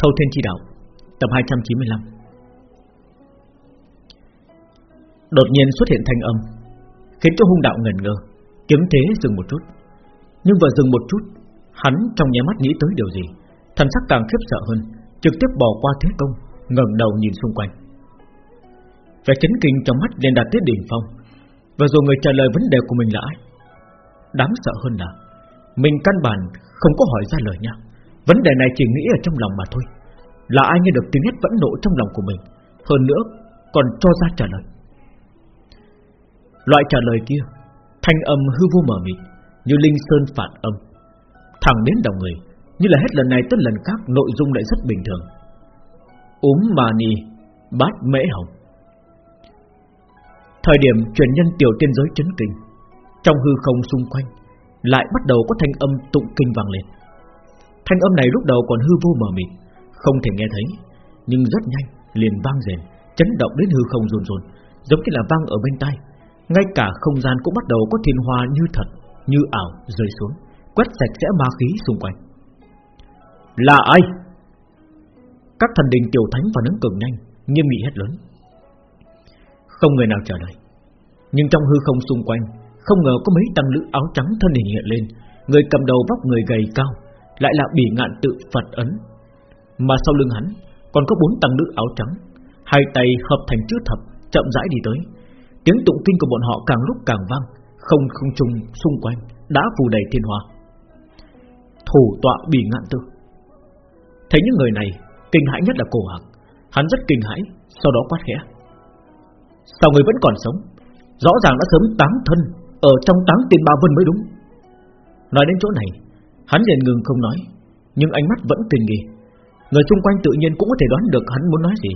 Thâu Thiên Chi Đạo, Tập 295 Đột nhiên xuất hiện thanh âm, Khiến cho hung đạo ngẩn ngơ, Kiếm thế dừng một chút. Nhưng vừa dừng một chút, Hắn trong nháy mắt nghĩ tới điều gì, Thần sắc càng khiếp sợ hơn, Trực tiếp bỏ qua thế công, ngẩng đầu nhìn xung quanh. Vẻ chấn kinh trong mắt liền đạt tới đỉnh phong Và rồi người trả lời vấn đề của mình là ai? Đáng sợ hơn là, Mình căn bản không có hỏi ra lời nha Vấn đề này chỉ nghĩ ở trong lòng mà thôi. Là ai nghe được tiếng hét vẫn nộ trong lòng của mình Hơn nữa còn cho ra trả lời. Loại trả lời kia Thanh âm hư vô mờ mịt Như linh sơn phản âm Thẳng đến đầu người Như là hết lần này tới lần khác nội dung lại rất bình thường. Uống mà nì, Bát mễ hồng. Thời điểm truyền nhân tiểu tiên giới chấn kinh Trong hư không xung quanh Lại bắt đầu có thanh âm tụng kinh vang lên. Thanh âm này lúc đầu còn hư vô mờ mịt không thể nghe thấy, Nhưng rất nhanh liền vang rền, Chấn động đến hư không run run, Giống như là vang ở bên tai. Ngay cả không gian cũng bắt đầu có thiên hoa như thật, Như ảo rơi xuống, Quét sạch sẽ ma khí xung quanh. Là ai? Các thần đình tiểu thánh và nắng cường nhanh, Nghiêm nghị hết lớn. Không người nào trả lời, Nhưng trong hư không xung quanh, Không ngờ có mấy tăng lữ áo trắng thân hình hiện lên, Người cầm đầu vóc người gầy cao, lại là bỉ ngạn tự Phật ấn. Mà sau lưng hắn, Còn có bốn tăng nữ áo trắng. Hai tay hợp thành chữ thập, Chậm rãi đi tới. Tiếng tụng kinh của bọn họ càng lúc càng vang, Không không trung xung quanh, Đã phù đầy thiên hoa. Thủ tọa bỉ ngạn tư. Thấy những người này, Kinh hãi nhất là cổ hạc. Hắn rất kinh hãi, Sau đó quát khẽ. Sao người vẫn còn sống? Rõ ràng đã sớm táng thân, Ở trong táng tiền ba vân mới đúng. Nói đến chỗ này, Hắn liền ngừng không nói, Nhưng ánh mắt vẫn kinh nghi. Người xung quanh tự nhiên cũng có thể đoán được hắn muốn nói gì.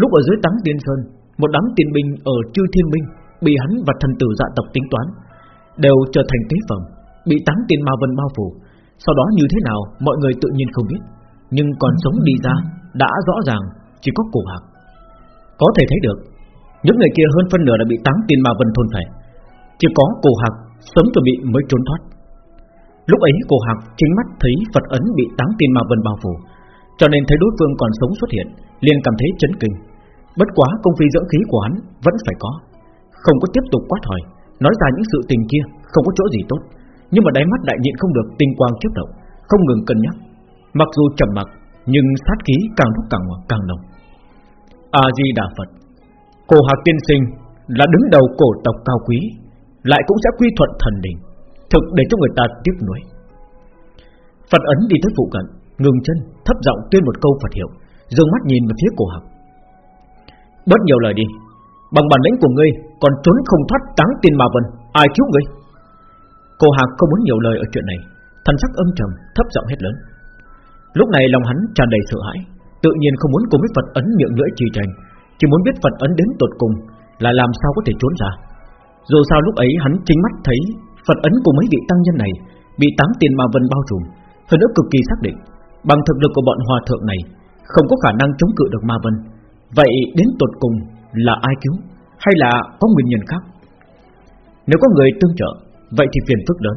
Lúc ở dưới tắng tiên sơn, Một đám tiên binh ở chư thiên binh Bị hắn và thần tử dạ tộc tính toán, Đều trở thành tế phẩm, Bị tắng tiên ma vân bao phủ. Sau đó như thế nào, mọi người tự nhiên không biết, Nhưng còn sống đi ra Đã rõ ràng chỉ có cổ hạc. Có thể thấy được, Những người kia hơn phân nửa đã bị táng tiên ma vân thôn phải Chỉ có cổ hạc Sớm chuẩn bị mới trốn thoát. Lúc ấy cổ Hạc chính mắt thấy Phật ấn bị táng tiên ma vân bao phủ cho nên thấy đối phương còn sống xuất hiện, liền cảm thấy chấn kinh. Bất quá công phi dưỡng khí của hắn Vẫn phải có. Không có tiếp tục quát hỏi, Nói ra những sự tình kia, không có chỗ gì tốt. Nhưng mà đáy mắt đại nhịn không được tinh quang chớp động, Không ngừng cân nhắc. Mặc dù trầm mặc, nhưng sát khí càng lúc càng càng nồng. A Di Đà Phật cổ Hạc tiên sinh là đứng đầu cổ tộc cao quý, Lại cũng sẽ quy thuận thần đình, Thực để cho người ta tiếp nối Phật ấn đi tới phụ cận Ngừng chân, thấp giọng tuyên một câu Phật hiệu, Dương mắt nhìn về phía cổ học Bớt nhiều lời đi, Bằng bản lĩnh của ngươi Còn trốn không thoát táng tiền mà vân Ai cứu ngươi? Cổ Hạc không muốn nhiều lời ở chuyện này Thần sắc âm trầm, thấp giọng hết lớn. Lúc này lòng hắn tràn đầy sợ hãi, Tự nhiên không muốn cùng với Phật ấn miệng lưỡi trì tranh Chỉ muốn biết Phật ấn đến tột cùng Là làm sao có thể trốn ra. Dù sao lúc ấy hắn chính mắt thấy Phật ấn của mấy vị tăng nhân này Bị tám tiền ma vân bao trùm, Hơn nữa cực kỳ xác định. Bằng thực lực của bọn hòa thượng này, Không có khả năng chống cự được ma vân. Vậy đến tột cùng là ai cứu? Hay là có nguyên nhân khác? Nếu có người tương trợ, Vậy thì phiền phức lớn.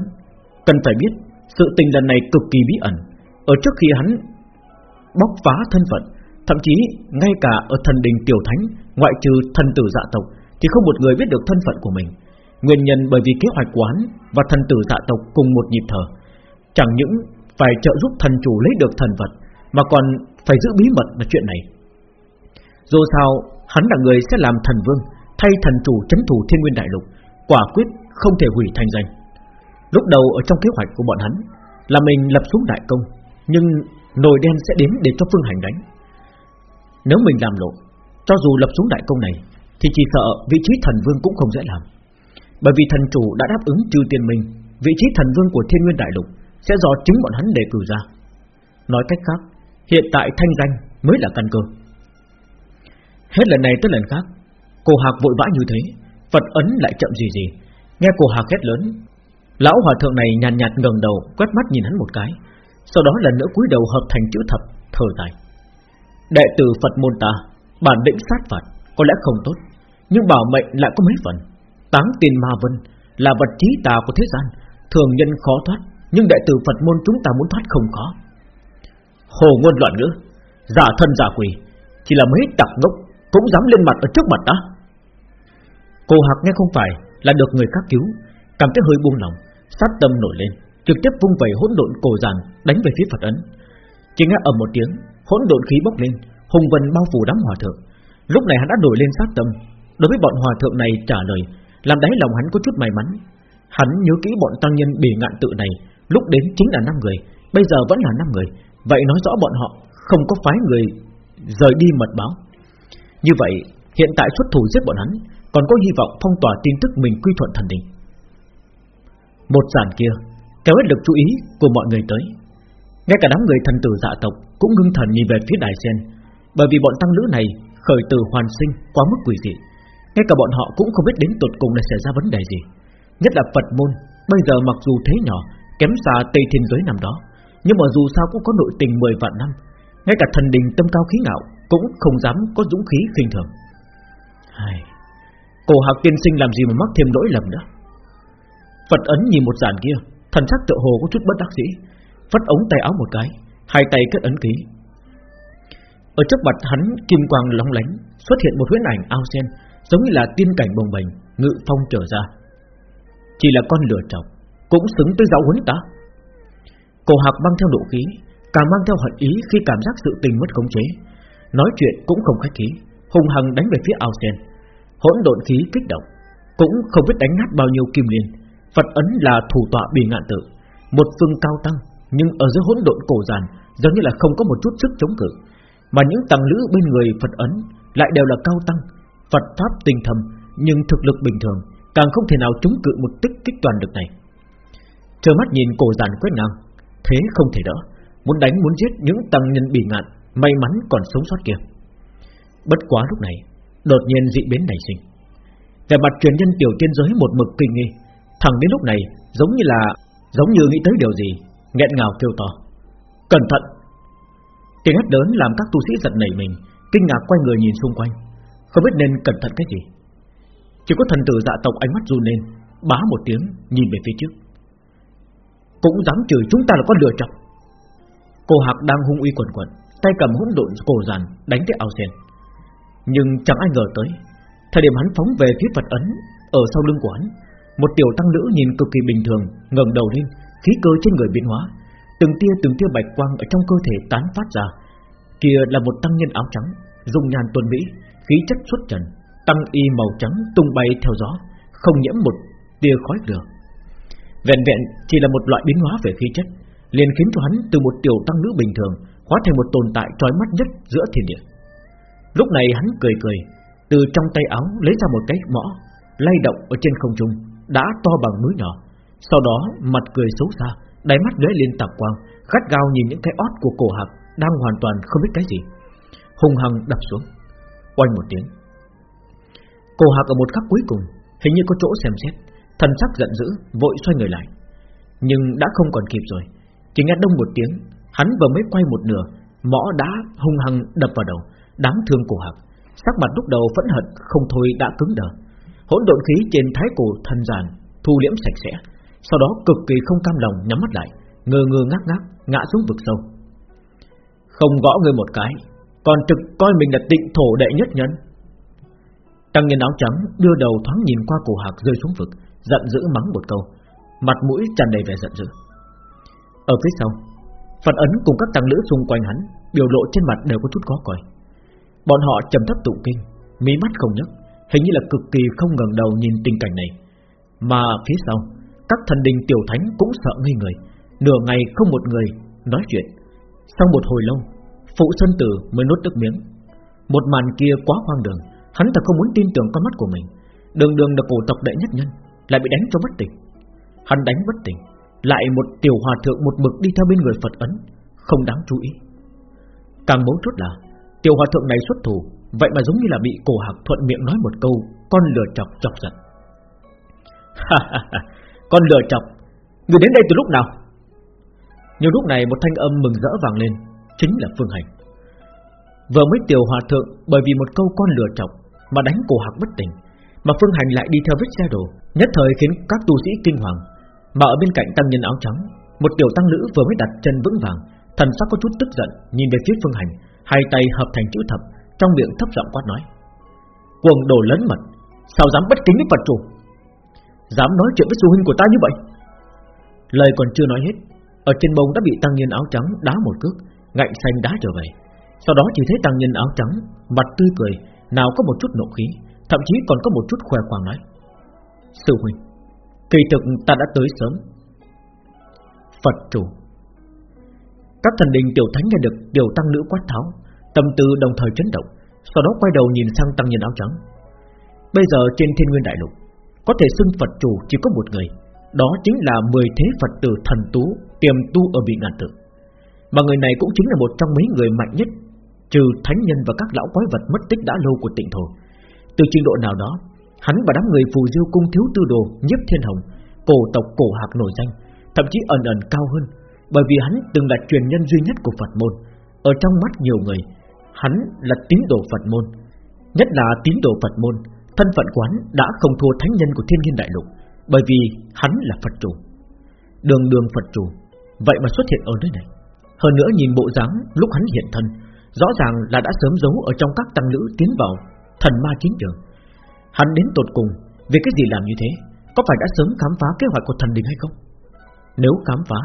Cần phải biết, sự tình lần này cực kỳ bí ẩn. Ở trước khi hắn Bóc phá thân phận, Thậm chí ngay cả ở thần đình tiểu thánh, Ngoại trừ thần tử dạ tộc, Thì không một người biết được thân phận của mình. Nguyên nhân bởi vì kế hoạch quán Và thần tử dạ tộc cùng một nhịp thở. Chẳng những phải trợ giúp thần chủ lấy được thần vật, Mà còn phải giữ bí mật là chuyện này. Dù sao, Hắn là người sẽ làm thần vương, Thay thần chủ chấn thủ thiên nguyên đại lục, Quả quyết không thể hủy thành danh. Lúc đầu ở trong kế hoạch của bọn hắn, Là mình lập xuống đại công, Nhưng nồi đen sẽ đến để cho phương hành đánh. Nếu mình làm lộ, Cho dù lập xuống đại công này, Thì chỉ sợ vị trí thần vương cũng không dễ làm. Bởi vì thần chủ đã đáp ứng trừ tiền mình, Vị trí thần vương của thiên nguyên đại lục sẽ do chính bọn hắn đề cử ra. Nói cách khác Hiện tại thanh danh mới là căn cơ. Hết lần này tới lần khác Cô Hạc vội vã như thế Phật ấn lại chậm gì gì. Nghe cô Hạc hét lớn Lão hòa thượng này nhàn nhạt, nhạt ngẩng đầu Quét mắt nhìn hắn một cái Sau đó lần nữa cúi đầu hợp thành chữ thập Thở dài. Đệ tử Phật môn ta Bản định sát phạt có lẽ không tốt Nhưng bảo mệnh lại có mấy phần. Táng tiền ma vân là vật trí tà của thế gian, thường nhân khó thoát, nhưng đại tử Phật môn chúng ta muốn thoát không khó. Hồ ngôn loạn ngữ, Giả thân giả quỷ Chỉ là mấy tặc ngốc Cũng dám lên mặt ở trước mặt ta. Cô Hạc nghe không phải là được người khác cứu Cảm thấy hơi buông lòng Sát tâm nổi lên Trực tiếp vung vẩy hỗn độn cổ giàn Đánh về phía Phật ấn. Chỉ nghe ầm một tiếng Hỗn độn khí bốc lên Hùng vân bao phủ đám hòa thượng. Lúc này hắn đã nổi lên sát tâm Đối với bọn hòa thượng này trả lời Làm đáy lòng hắn có chút may mắn. Hắn nhớ kỹ bọn tăng nhân bỉ ngạn tự này Lúc đến chính là 5 người, Bây giờ vẫn là 5 người. Vậy nói rõ bọn họ, không có phái người Rời đi mật báo. Như vậy, hiện tại xuất thủ giết bọn hắn, Còn có hy vọng phong tỏa tin tức mình quy thuận thần đình. Một giản kia, Kéo hết lực chú ý của mọi người tới. Ngay cả đám người thần tử dạ tộc Cũng ngưng thần nhìn về phía đài sen, Bởi vì bọn tăng lữ này khởi từ hoàn sinh quá mức quỷ dị. Ngay cả bọn họ cũng không biết đến tột cùng là xảy ra vấn đề gì, Nhất là Phật môn. Bây giờ mặc dù thế nhỏ Kém xa Tây Thiên Giới năm đó. Nhưng mà dù sao cũng có nội tình 10 vạn năm, Ngay cả thần đình tâm cao khí ngạo Cũng không dám có dũng khí khinh thường. Ai... Cổ hạc tiên sinh làm gì mà mắc thêm lỗi lầm nữa? Phật ấn nhìn một giản kia, Thần sắc tự hồ có chút bất đắc dĩ Phất ống tay áo một cái, Hai tay kết ấn ký. Ở trước mặt hắn, kim quang lóng lánh, Xuất hiện một huyễn ảnh ao sen, Giống như là tiên cảnh bồng bềnh, Ngự phong trở ra. Chỉ là con lửa trọc cũng xứng tới giáo huấn ta. Cổ hạc mang theo độ khí, Càng mang theo hận ý khi cảm giác sự tình mất khống chế. Nói chuyện cũng không khách khí Hùng hằng đánh về phía ao sen. Hỗn độn khí kích động, Cũng không biết đánh nát bao nhiêu kim liên. Phật ấn là thủ tọa bì ngạn tự, Một phương cao tăng, Nhưng ở dưới hỗn độn cổ giàn, Giống như là không có một chút sức chống cự. Mà những tăng lữ bên người Phật ấn Lại đều là cao tăng, Phật pháp tinh thầm Nhưng thực lực bình thường, Càng không thể nào chống cự một tích kích toàn lực này. Trơ mắt nhìn cổ giàn quét ngang. Thế không thể đỡ. Muốn đánh, muốn giết những tăng nhân bị ngạn, May mắn còn sống sót kia. Bất quá lúc này, Đột nhiên dị biến nảy sinh. Về mặt truyền nhân tiểu tiên giới một mực kinh nghi. Thằng đến lúc này, giống như là, Giống như nghĩ tới điều gì, nghẹn ngào kêu to. Cẩn thận! Tiếng hét lớn làm các tu sĩ giật nảy mình, Kinh ngạc quay người nhìn xung quanh. Không biết nên cẩn thận cái gì. Chỉ có thần tử dạ tộc ánh mắt run lên, Bá một tiếng, nhìn về phía trước. Cũng dám chửi chúng ta là con lừa chọc Cô Hạc đang hung uy quần quần, Tay cầm hỗn độn cổ giàn đánh tới ao sen. Nhưng chẳng ai ngờ tới, Thời điểm hắn phóng về phía Phật ấn, Ở sau lưng của hắn, Một tiểu tăng nữ nhìn cực kỳ bình thường, ngẩng đầu lên, Khí cơ trên người biến hóa, Từng tia từng tia bạch quang ở trong cơ thể tán phát ra. Kia là một tăng nhân áo trắng Dùng nhàn tuần mỹ, Khí chất xuất trần, Tăng y màu trắng tung bay theo gió, Không nhiễm một tia khói lửa. Vẹn vẹn chỉ là một loại biến hóa về khí chất liền khiến cho hắn từ một tiểu tăng nữ bình thường hóa thành một tồn tại trói mắt nhất giữa thiên địa. Lúc này hắn cười cười, từ trong tay áo lấy ra một cái mõ, lay động ở trên không trung, đã to bằng núi nhỏ. Sau đó mặt cười xấu xa, đáy mắt lóe lên tạp quang, gắt gao nhìn những cái ót của cổ hạc đang hoàn toàn không biết cái gì. Hùng hằng đập xuống, Quanh một tiếng. Cổ hạc ở một khắc cuối cùng, hình như có chỗ xem xét, thần sắc giận dữ, vội xoay người lại, nhưng đã không còn kịp rồi chỉ nghe đông một tiếng Hắn vừa mới quay một nửa Mõ đã hung hăng đập vào đầu Đáng thương cổ hạc Sắc mặt lúc đầu phẫn hận không thôi đã cứng đờ. Hỗn độn khí trên thái cổ thần giàn Thu liễm sạch sẽ Sau đó cực kỳ không cam lòng nhắm mắt lại Ngơ ngơ ngác ngác ngã xuống vực sâu. Không gõ người một cái Còn trực coi mình là tịnh thổ đệ nhất nhân. Tăng nhân áo trắng đưa đầu thoáng nhìn qua cổ hạc rơi xuống vực Giận dữ mắng một câu. Mặt mũi tràn đầy vẻ giận dữ. Ở phía sau, Phật ấn cùng các tăng lữ xung quanh hắn, Biểu lộ trên mặt đều có chút khó coi. Bọn họ trầm thấp tụng kinh, Mí mắt không nhấc, Hình như là cực kỳ không ngẩng đầu nhìn tình cảnh này. Mà phía sau, Các thần đình tiểu thánh cũng sợ ngây người, Nửa ngày không một người nói chuyện. Sau một hồi lâu, Phụ Sơn Tử mới nuốt nước miếng. Một màn kia quá hoang đường, Hắn thật không muốn tin tưởng con mắt của mình. Đường đường là cổ tộc đệ nhất nhân lại bị đánh cho bất tỉnh. Hắn đánh bất tỉnh, lại một tiểu hòa thượng một mực đi theo bên người Phật ấn, Không đáng chú ý. Càng mấu chốt là, Tiểu hòa thượng này xuất thủ, Vậy mà giống như là bị cổ hạc thuận miệng nói một câu, Con lừa chọc chọc giận. Con lừa chọc, Người đến đây từ lúc nào? Nhưng lúc này một thanh âm mừng rỡ vàng lên, Chính là Phương Hành. Vừa mới tiểu hòa thượng Bởi vì một câu con lừa chọc Mà đánh cổ hạc bất tỉnh mà Phương Hành lại đi theo vết xe đổ, Nhất thời khiến các tu sĩ kinh hoàng. Mà ở bên cạnh tăng nhân áo trắng Một tiểu tăng nữ vừa mới đặt chân vững vàng Thần sắc có chút tức giận Nhìn về phía Phương Hành Hai tay hợp thành chữ thập Trong miệng thấp giọng quát nói Cuồng đồ lớn mật Sao dám bất kính với Phật chủ? Dám nói chuyện với sư huynh của ta như vậy? Lời còn chưa nói hết Ở trên bông đã bị tăng nhân áo trắng đá một cước Ngạnh xanh đá trở về. Sau đó chỉ thấy tăng nhân áo trắng Mặt tươi cười Nào có một chút nộ khí. Thậm chí còn có một chút khoe khoang nói, Sư huynh, Kỳ thực ta đã tới sớm. Phật chủ, Các thần đình tiểu thánh nghe được Điều tăng nữ quát tháo, Tâm tư đồng thời chấn động, Sau đó quay đầu nhìn sang tăng nhân áo trắng. Bây giờ trên thiên nguyên đại lục, Có thể xưng Phật chủ chỉ có một người, Đó chính là mười thế Phật tử thần tú Tiềm tu ở vị ngàn tự. Mà người này cũng chính là một trong mấy người mạnh nhất, Trừ thánh nhân và các lão quái vật mất tích đã lâu của tịnh thổ. Từ trình độ nào đó, Hắn và đám người phù diêu cung thiếu tư đồ Nhiếp thiên hồng, Cổ tộc cổ hạc nổi danh, Thậm chí ẩn ẩn cao hơn, Bởi vì hắn từng là truyền nhân duy nhất của Phật môn. Ở trong mắt nhiều người, Hắn là tín đồ Phật môn. Nhất là tín đồ Phật môn, Thân phận quán đã không thua thánh nhân của thiên nhiên đại lục, Bởi vì hắn là Phật chủ. Đường đường Phật chủ, Vậy mà xuất hiện ở nơi này. Hơn nữa nhìn bộ dáng lúc hắn hiện thân, Rõ ràng là đã sớm giấu ở trong các tăng nữ tiến vào Thần ma chiến trường. Hắn đến tột cùng Vì cái gì làm như thế? Có phải đã sớm khám phá kế hoạch của thần đình hay không? Nếu khám phá,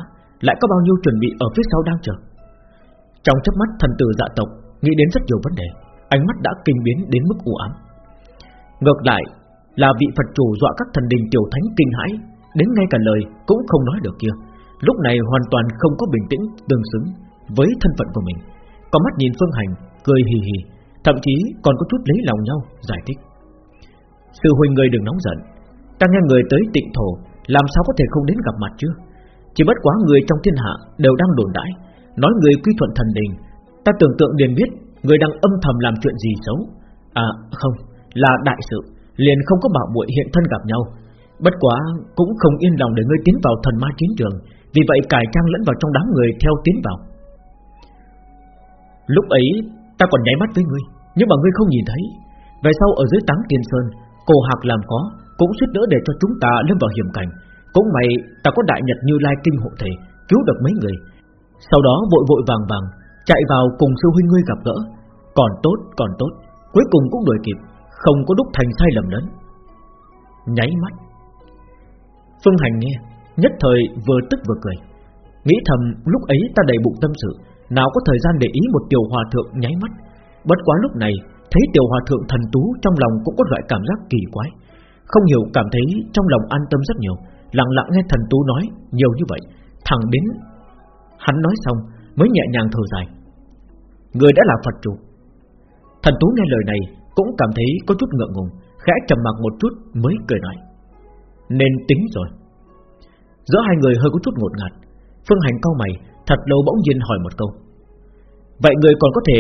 Lại có bao nhiêu chuẩn bị ở phía sau đang chờ? Trong chớp mắt, thần tử dạ tộc Nghĩ đến rất nhiều vấn đề. Ánh mắt đã kinh biến đến mức u ám. Ngược lại, là vị Phật chủ dọa các thần đình tiểu thánh kinh hãi, Đến ngay cả lời cũng không nói được kia. Lúc này hoàn toàn không có bình tĩnh tương xứng Với thân phận của mình. Có mắt nhìn Phương Hành, Cười hì hì Thậm chí còn có chút lấy lòng nhau, Giải thích. Sư huynh người đừng nóng giận. Ta nghe người tới tịnh thổ, Làm sao có thể không đến gặp mặt chứ? Chỉ bất quá người trong thiên hạ đều đang đồn đãi, Nói người quy thuận thần đình. Ta tưởng tượng liền biết Người đang âm thầm làm chuyện gì xấu. À không, Là đại sự, Liền không có bảo muội hiện thân gặp nhau. Bất quá cũng không yên lòng để ngươi tiến vào thần ma chiến trường, Vì vậy cải trang lẫn vào trong đám người theo tiến vào. Lúc ấy, ta còn nháy mắt với ngươi. Nhưng mà ngươi không nhìn thấy. Về sau ở dưới táng tiên sơn, Cổ hạc làm có, Cũng suýt nữa để cho chúng ta lâm vào hiểm cảnh. Cũng may, ta có đại nhật như lai kinh hộ thể, Cứu được mấy người. Sau đó vội vội vàng vàng, Chạy vào cùng sư huynh ngươi gặp gỡ. Còn tốt còn tốt, Cuối cùng cũng đuổi kịp, Không có đúc thành sai lầm lớn. Nháy mắt. Phương Hành nghe, Nhất thời vừa tức vừa cười. Nghĩ thầm, lúc ấy ta đầy bụng tâm sự, Nào có thời gian để ý một tiểu hòa thượng nháy mắt. Bất quá lúc này, Thấy tiểu hòa thượng thần tú trong lòng cũng có loại cảm giác kỳ quái. Không hiểu cảm thấy trong lòng an tâm rất nhiều, Lặng lặng nghe thần tú nói nhiều như vậy, Thẳng đến Hắn nói xong mới nhẹ nhàng thở dài. Người đã là Phật chủ. Thần tú nghe lời này Cũng cảm thấy có chút ngượng ngùng, Khẽ trầm mặc một chút mới cười nói, Nên tính rồi. Giữa hai người hơi có chút ngột ngạt, Phương Hành cau mày, Thật lâu bỗng nhiên hỏi một câu, Vậy người còn có thể